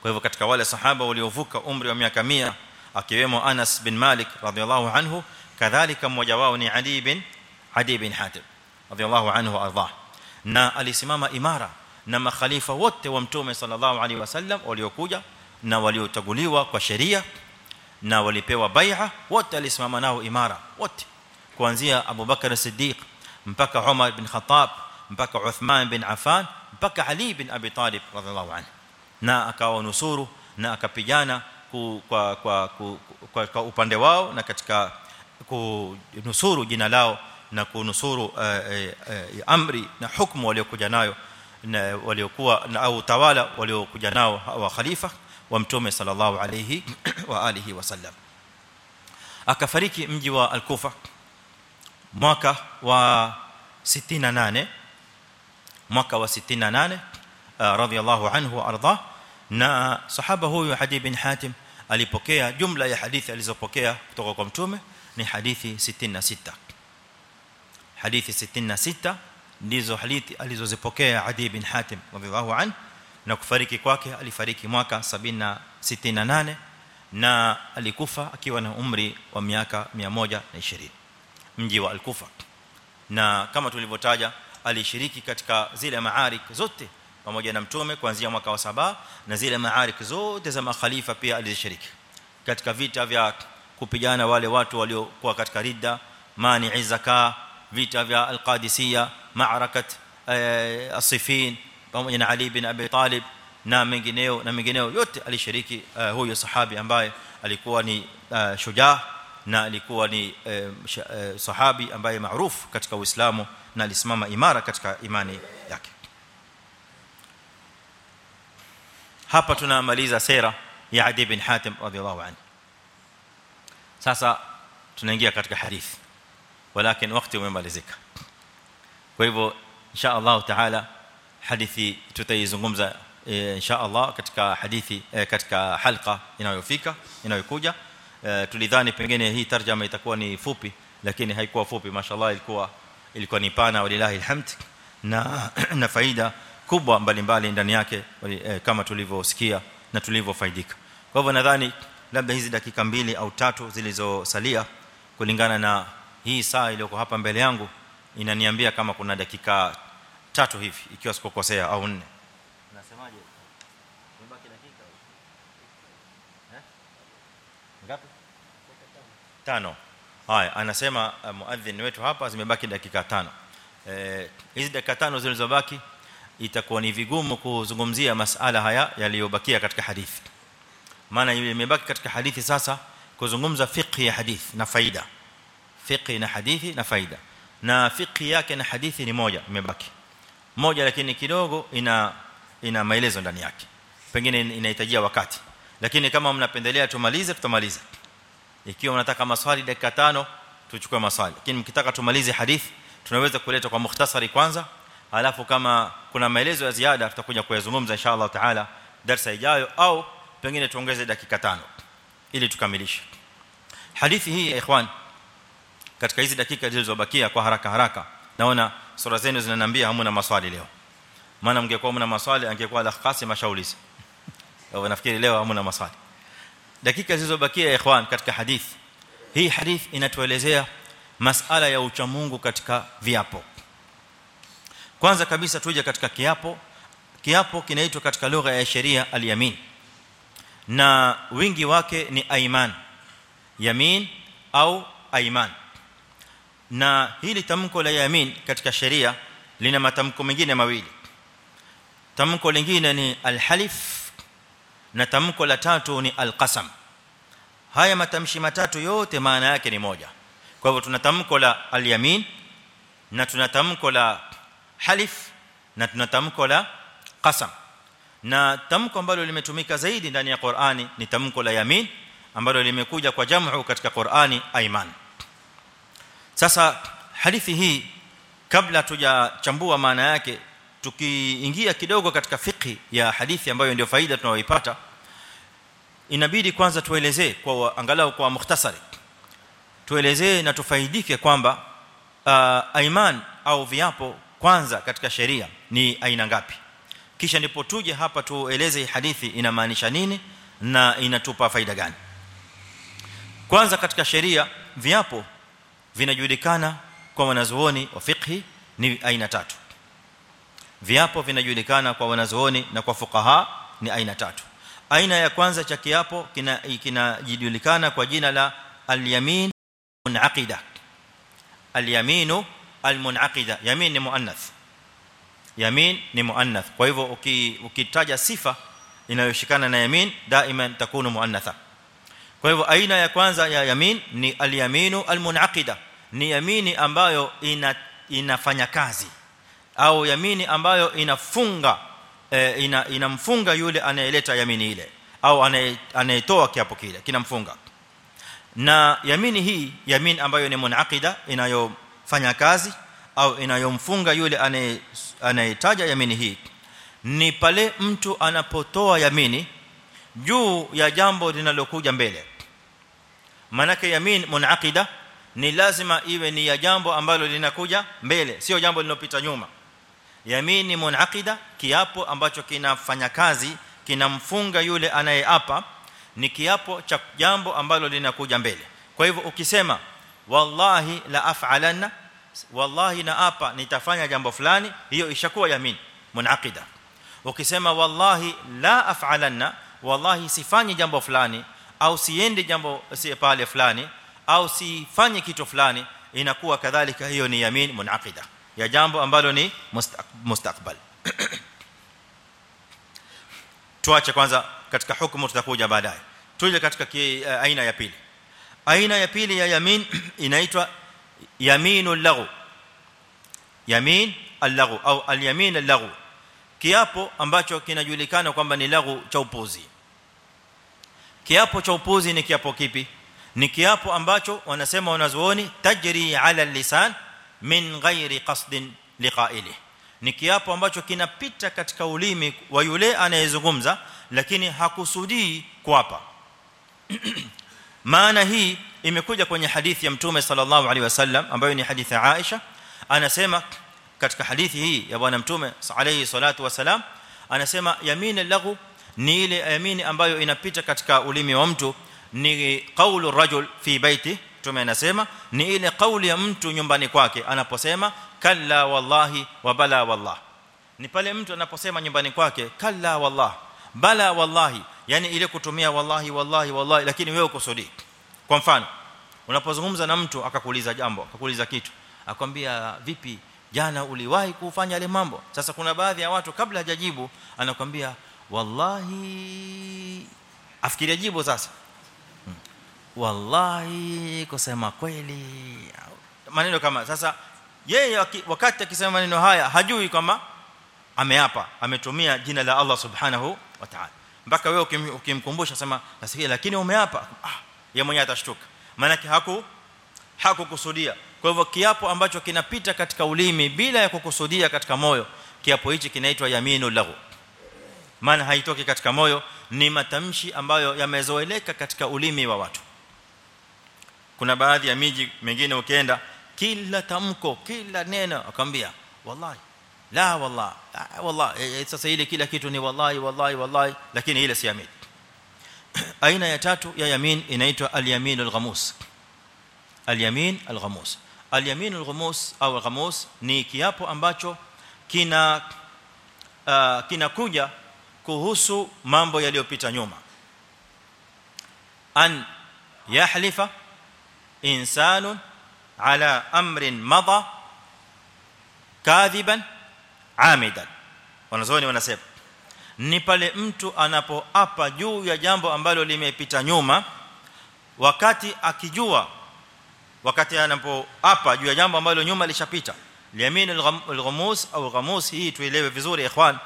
Speaker 1: kwa hivyo katika wale sahaba waliovuka umri wa miaka 100 akiwemo Anas bin Malik radhiyallahu anhu kadhalika mmoja wao ni Ali bin Adi bin Hatim radhiyallahu anhu arda na alisimama imara na makhalifa wote wa mtume sallallahu alaihi wasallam waliokuja na waliotaguliwa kwa sheria na walipewa bai'a wote alisimama nao imara wote kuanzia Abu Bakar as-Siddiq mpaka Umar bin Khattab mpaka Uthman bin Affan mpaka Ali bin Abi Talib radhiallahu anhu na akawa nusuru na akapigana kwa kwa kwa, kwa upande wao na katika kunusuru jina lao na kunusuru uh, uh, amri na hukumu waliokuja nayo na waliokuwa au tawala waliokuja nao wa khalifa wa mtume sallallahu alayhi wa alihi wasallam akafariki mji wa al-Kufa mwaka wa 68 mwaka wa 68 radhiyallahu anhu arda na sahaba huyu Hadi bin Hatim alipokea jumla ya hadithi alizopokea kutoka kwa mtume ni hadithi 66 hadithi 66 ndizo hadithi alizozipokea Adi bin Hatim radhiallahu anhu na kufariki kwake alifariki mwaka 768 na alikufa akiwa na umri wa miaka 120 mji wa al-Kufa na kama tulivyotaja alishiriki katika zile maarik zote pamoja na mtume kuanzia mwaka wa saba na zile maarik zote za makhalifa pia alishiriki katika vita vya kupigana wale watu waliokuwa katika ridda mani zaka vita vya al-Qadisiyya ma'arakat as-Sifin pamoja na Ali bin Abi Talib na mengineo na mengineo yote alishiriki huyo sahabi ambaye alikuwa ni shujaa na alikuwa ni sahabi ambaye maarufu katika Uislamu na alisimama imara katika imani yake hapa tunamaliza sera ya Adi bin Hatim radhiallahu anhu sasa tunaingia katika hadithi walakin wakati umemalizika kwa hivyo insha Allah taala hadithi tutaizungumza insha Allah katika hadithi katika halqa inayofika inayokuja tulidhani pengine hii tarjama itakuwa ni fupi lakini haikuwa fupi. Mashallah ilikuwa ilikuwa ni pana walilahi alhamd na <clears throat> na faida kubwa mbalimbali ndani yake kama tulivyosikia na tulivyofaidika. Kwa hivyo nadhani labda hizi dakika mbili au tatu zilizosalia kulingana na hii saa iliyoko hapa mbele yangu inaniambia kama kuna dakika tatu hivi ikiwa sikokosea au nne unasemaje imebaki dakika eh ngapi tano. Haya anasema muadhin wetu hapa zimebaki dakika tano. Eh hizi dakika tano zilizobaki itakuwa ni vigumu kuzungumzia masala haya yaliyobakia katika hadithi. Maana imebaki katika hadithi sasa kuzungumza fiqh ya hadithi na faida. Fiqh na hadithi na faida. Na fiqh yake na hadithi ni moja imebaki. Moja lakini kidogo ina ina maelezo ndani yake. Pengine inahitajia wakati. Lakini kama mnapendelea tumalize tutamaliza ikiwa mnataka maswali dakika 5 tuchukue maswali. Lakini mkitaka tumalize hadithi tunaweza kuleta kwa mukhtasari kwanza. Alafu kama kuna maelezo ya ziada tutakuja kuyazungumza inshallah taala darasa ijayo au pengine tuongeze dakika 5 ili tukamilishe. Hadithi hii ikhwan katika hizi dakika zilizobakia kwa haraka haraka naona sura zenu zinaniambia hamna maswali leo. Maana mngekuwa mna maswali angekuwa la khasi mashauri sasa nafikiri leo hamna maswali dakika zilizobakia ikhwan katika hadith. Hii hadith inatuelezea masala ya uchamungu katika viapo. Kwanza kabisa tuje katika kiapo. Kiapo kinaitwa katika lugha ya sheria al-yamin. Na wingi wake ni aiman. Yamin au aiman. Na hili tamko la yamin katika sheria lina matamko mengine mawili. Tamko lingine ni al-halif na tamko la tatu ni al-qasam. Haya matamshi matatu yote maana yake ni moja. Kwa hivyo tunatamko la al-yamin na tunatamko la halif na tunatamko la qasam. Na tamko ambalo limetumika zaidi ndani ya Qur'ani ni tamko la yamin ambalo limekuja kwa jamu katika Qur'ani aiman sasa hadithi hii kabla tujachambua maana yake tukiingia kidogo katika fiqi ya hadithi ambayo ndio faida tunayoipata inabidi kwanza tuelezee kwa angalau kwa mukhtasari. Tuelezee na tufaidike kwamba uh, aiman au viapo kwanza katika sheria ni aina ngapi. Kisha ndipo tuje hapa tueleze hadithi inamaanisha nini na inatupa faida gani. Kwanza katika sheria viapo vinajulikana kwa wanazuoni wa fiqhi ni aina tatu viapo vinajulikana kwa wanazuoni na kwa fuqaha ni aina tatu. Aina ya kwanza cha kiapo kinajulikana kwa jina la al-yamin munaqida. Al-yaminu al-munaqida. Yamin ni muannath. Yamin ni muannath. Kwa hivyo ukitaja sifa inayoshikana na yamin daima takunu muannatha. Kwa hivyo aina ya kwanza ya yamin ni al-yaminu al-munaqida. Ni yamini ambayo ina inafanya kazi au yamini ambayo inafunga eh, ina inamfunga yule anayeleta yamini ile au anayetoa kiapo kile kinamfunga. Na yamini hii yamin ambayo ni munaqida inayofanya kazi au inayomfunga yule anayetaja yamini hii ni pale mtu anapotoa yamini juu ya jambo linalokuja mbele. Manake yamin munaqida ni lazima iwe ni ya jambo ambalo linakuja mbele sio jambo linalopita nyuma yamini munaqida kiapo ambacho kinafanya kazi kinamfunga yule anayeapa ni kiapo cha jambo ambalo linakuja mbele. Kwa hivyo ukisema wallahi la af'alanna wallahi naapa nitafanya jambo fulani hiyo ishakuwa yamin munaqida. Ukisema wallahi la af'alanna wallahi sifanyi jambo fulani au siende jambo si pale fulani au sifanye kitu fulani inakuwa kadhalika hiyo ni yamin munaqida ya jambo ambalo ni mustakbal <clears throat> tuache kwanza katika hukumu tutakuja baadaye. Tuje katika uh, aina ya pili. Aina ya pili ya yamin <clears throat> inaitwa yaminul laghu. Yamin al-laghu au al-yamin al-laghu kiapo ambacho kinajulikana kwamba ni laghu cha upuzi. Kiapo cha upuzi ni kiapo kipi? Ni kiapo ambacho wanasema wanazuoni tajri ala lisan min ghairi qasdin liqaili ni kiapo ambacho kinapita katika ulimi wa yule anayezungumza lakini hakusudii kuapa maana hii imekuja kwenye hadithi ya mtume sallallahu alaihi wasallam ambayo ni hadithi ya Aisha anasema katika hadithi hii ya bwana mtume alayhi salatu wasalam anasema yamin laghu ni ile yamini ambayo inapita katika ulimi wa mtu ni qaulu rajul fi baiti mtume anasema ni ile kauli ya mtu nyumbani kwake anaposema kalla wallahi wa bala wallah. Ni pale mtu anaposema nyumbani kwake kalla wallah. Bala wallahi yani ile kutumia wallahi wallahi wallahi lakini wewe ukosudi. kwa mfano unapozungumza na mtu akakuuliza jambo akakuuliza kitu akwambia vipi jana uliwahi kufanya ile mambo? Sasa kuna baadhi ya watu kabla hajajibu anakwambia wallahi. Afikiria jibu sasa wallahi kusema kweli maneno kama sasa yeye wakati akisema maneno haya hajui kama ameapa ametumia jina la Allah subhanahu wa ta'ala. Mpaka wewe ukimkumbusha sema nasikia lakini umeapa? Ah yeye mwenyewe atashtuka. Maana haku hakukusudia. Kwa hivyo kiapo ambacho kinapita katika ulimi bila ya kukusudia katika moyo kiapo hichi kinaitwa yaminu lahu maana haitoki katika moyo ni matamshi ambayo yamezoeleka katika ulimi wa watu kuna baadhi ya miji mingine ukienda kila tamko kila neno akamwambia wallahi la wallahi wallahi sasa ile kila kitu ni wallahi wallahi wallahi lakini ile si aina ya tatu ya yamin inaitwa al-yamin al-ghamus al-yamin al-ghamus al-yamin al-ghamus au al-ghamus ni kiapo ambacho kina uh, kinakuja kuhusu mambo yaliyopita nyuma an yahlifa insanun ala amrin madha kadhiban amidan wanazooni wanasema ni pale mtu anapoapa juu ya jambo ambalo limepita nyuma wakati akijua wakati anapoapa juu ya jambo ambalo nyuma lishapita yamin al-ghamus au ghamus hii tuelewe vizuri ikhwan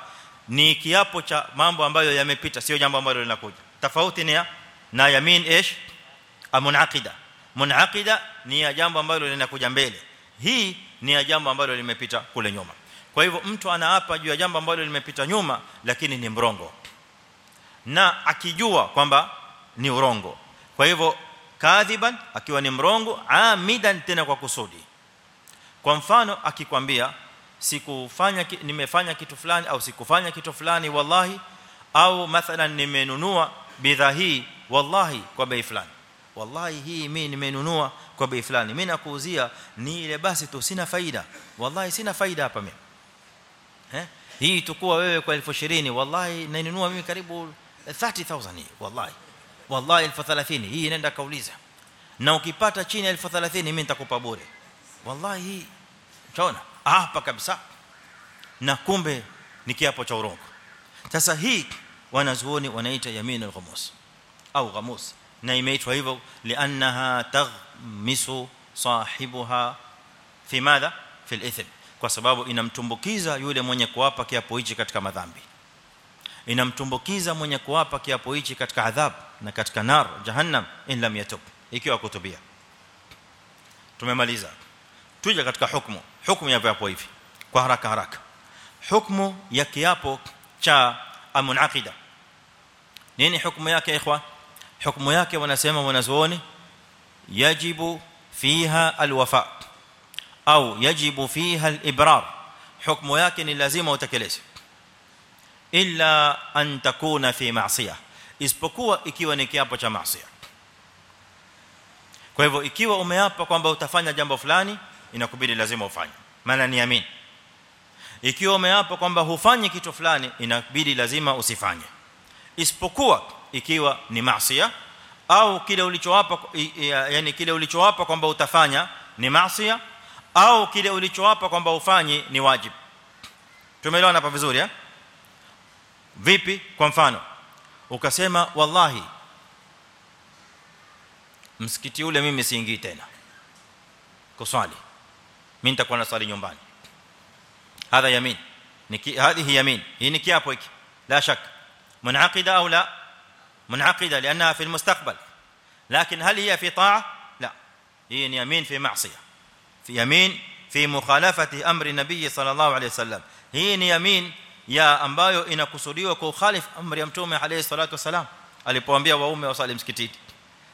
Speaker 1: ni kiapo cha mambo ambayo yamepita sio jambo ambalo linakuja tofauti ni na yamin ish amunaqida munaqida ni ya jambo ambalo linakuja mbele. Hii ni ya jambo ambalo limepita kule nyuma. Kwa hivyo mtu anaapa juu ya jambo ambalo limepita nyuma lakini ni mrongo. Na akijua kwamba ni urongo. Kwa hivyo kadhiban akiwa ni mrongo amidan tena kwa kusudi. Kwa mfano akikwambia sikufanya nimefanya kitu fulani au sikufanya kitu fulani wallahi au mathalan nimenunua bidhaa hii wallahi kwa bei fulani wallahi hii mimi nimenunua kwa bei fulani mimi nakuuzia ni ile basi tu sina faida wallahi sina faida hapa mimi eh hii tukua wewe kwa 1020 wallahi nainunua mimi karibu 30000 hii wallahi wallahi 1030 hii nenda kauliza na ukipata chini ya 1030 mimi nitakupa bure wallahi hii chaona hapa kabisa na kumbe ni kiapo cha urongo sasa hii wanazuoni wanaita yaminul ghamus au ghamus na imeitwa hivyo lianaha taghmisu sahibuha fi madha fi al-ithm kwa sababu inamtumbukiza yule mwenye kuapa kiapo hichi katika madhambi inamtumbukiza mwenye kuapa kiapo hichi katika adhabu na katika nar jahannam in lam yatub ikiwa kutubia tumemaliza tuje katika hukumu hukumu ya viapo hivi kwa haraka haraka hukumu ya kiapo cha amunaqida nini hukumu yake ikhwan hukumu yake wanasema wanazuoni yajibu fiha alwafa au yajibu fiha alibrar. Hukumu yake ni lazima utekeleze. Illa an takuna fi ma'siyah isipokuwa ikiwa ni kiapo cha maasiya kwa hivyo ikiwa umeapa kwamba utafanya jambo fulani inakubidi lazima ufanye. Maana niamini ikiwa umeapa kwamba hufanyi kitu fulani inabidi lazima usifanye. Isipokuwa ikiwa ni maasiya au kile ulichowapa yani kile ulichoapa kwamba utafanya ni maasiya au kile ulichowapa kwamba ufanye ni wajibu tumeelewana hapa vizuri eh? Vipi? Kwa mfano ukasema wallahi msikiti ule mimi siingii tena. Kuswali. Mimi nitakuwa na swali nyumbani. Hadha yamin. Ni hadhi yamin. Hii ni kiapo hiki. La shak munaqida au la munaqida لانها في المستقبل لكن هل هي في طاعه لا هي يمين في معصيه في يمين في مخالفه أمر النبي صلى الله عليه وسلم hii ni yamin ya ambayo inakusudiwa kwa ukhalif amri ya mtume alayhi salatu wasalam alipoambia waume wasali msikitini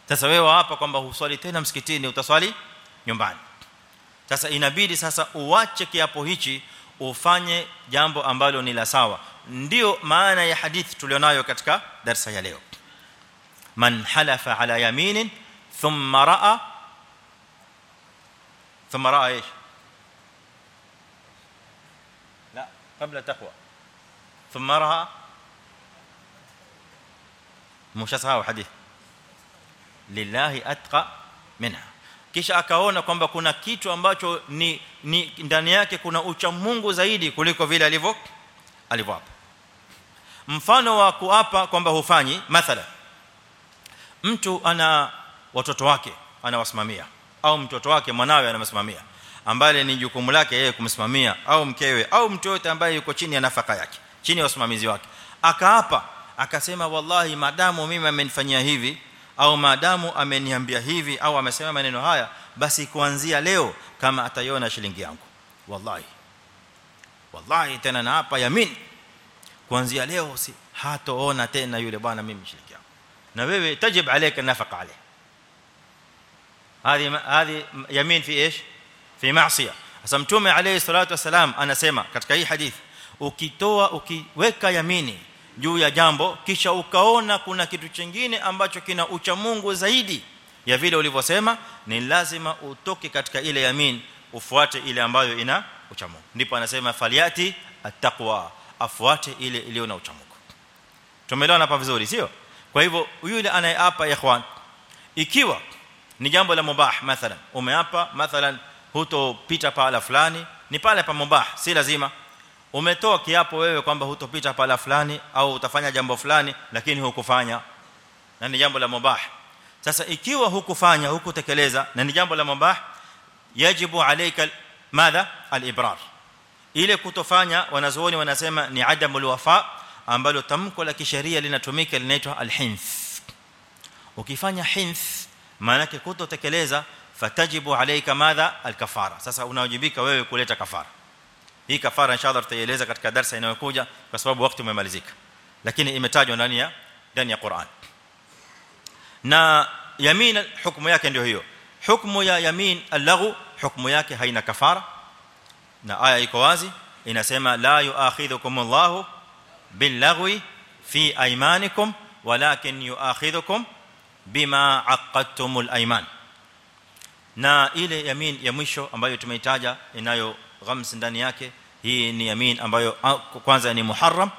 Speaker 1: sasa wewe hapa kwamba huswali tena msikitini utaswali nyumbani sasa inabidi sasa uache kiapo hichi ufanye jambo ambalo ni la sawa ndio maana ya hadithi tulionayo katika darasa ya leo man halafa ala yaminin thumma raa thumma raa إيش لا قبل تقوى ثم راى مش sawa hadithi lillahi atqa minha kisha akaona kwamba kuna kitu ambacho ni, ni ndani yake kuna ucha Mungu zaidi kuliko vile alivyo alivyoapa mfano wa kuapa kwamba hufanyi mathala mtu ana watoto wake anawasimamia au mtoto wake mwanawe anamsimamia ambaye ni jukumu lake yeye kumsimamia au mkewe au mtu yote ambaye yuko chini ya nafaka yake chini ya usimamizi wake. Akaapa akasema wallahi madamu mimi amenifanyia hivi au madamu ameniambia hivi au amesema maneno haya basi kuanzia leo kama ataiona shilingi yangu. Wallahi. Wallahi tena na hapa yamin kuanzia leo si hatoona tena yule bwana mimi shilingi na wewe tajib alayka nafaqa alayhi هذه هذه يمين في ايش في معصيه sasa mtume alayhi salatu wasalam anasema katika hii hadithi ukitoa ukiweka yamini juu ya jambo kisha ukaona kuna kitu kingine ambacho kina ucha Mungu zaidi ya vile ulivyosema ni lazima utoke katika ile yamin ufuate ile ambayo ina ucha Mungu ndipo anasema faliati attaqwa afuate ile iliyo na ucha Mungu tumeelewana hapa vizuri sio Kwa hivyo yule anayeapa ikhwan ikiwa ni jambo la mubah mathalan umeapa mathalan hutopita pala fulani ni pale pa mubah si lazima umetoa kiapo wewe kwamba hutopita pala fulani au utafanya jambo fulani lakini hukufanya na ni jambo la mubah sasa ikiwa hukufanya hukutekeleza na ni jambo la mubah yajibu alayka madha al-ibrar ile kutofanya wanazuoni wanasema ni adamul wafa ambalo tamko la kisheria linatumika linaitwa al-hinth ukifanya hinth maana yake kutotekeleza fatajibu alayka madha al-kafara sasa unawajibika wewe kuleta kafara hii kafara inshallah tutaieleza katika darasa inayokuja kwa sababu wakati umemalizika lakini imetajwa ndani ya ndani ya Qur'an na yamin hukumu yake ndio hiyo hukumu ya yamin al-laghu hukumu yake haina kafara na aya iko wazi inasema la yu'akhidhukum Allahu bil-laghwi fi aymanikum walakin yu'akhidhukum bima aqadtumul ayman na ile yamin ya mwisho ambayo tumeitaja inayo ghams ndani yake hii ni yamin ambayo kwanza ni muharram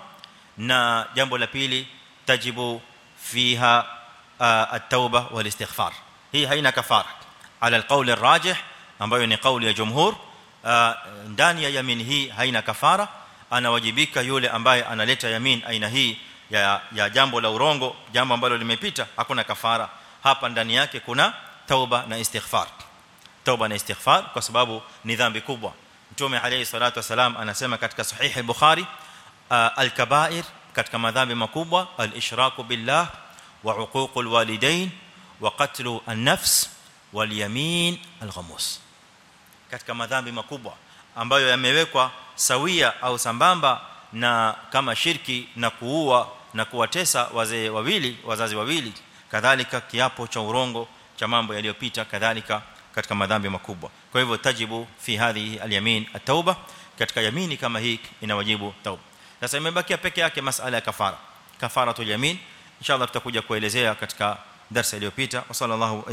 Speaker 1: na jambo la pili tajibu fiha at-tauba wal istighfar hii haina kafara ala al-qawl ar-rajih ambayo ni kauli ya jumhur ndani ya yamin hii haina kafara anawajibika yule ambaye analeta yamin aina hii ya ya jambo la urongo jambo ambalo limepita hakuna kafara hapa ndani yake kuna tauba na istighfar tauba na istighfar kwa sababu ni dhambi kubwa mtume alayhi salatu wasalam anasema katika sahih al-bukhari al-kaba'ir katika madhambi makubwa al-ishraku billah wa uququl walidain wa qatlu an-nafs wal yamin al-ghamus katika madhambi makubwa ambayo yamewekwa sawia au sambamba na kama shirki na kuua na kuwatesa wazee wawili wazazi wawili. Kadhalika kiapo cha urongo cha mambo yaliyopita kadhalika katika madhambi makubwa. Kwa hivyo tajibu fi hadhihi al-yamin at-tauba katika yamini kama hii inawajibu tauba. Sasa imebakia peke yake masala ya kafara kafaratul yamin. Inshallah tutakuja kuelezea katika darasa iliyopita. Wa sallallahu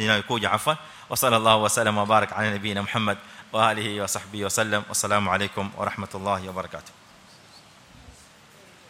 Speaker 1: afwan. Wa wa sallam wa baraka ala nabiyina muhammad وآله وصحبه وسلم. والسلام عليكم ورحمة الله وبركاته.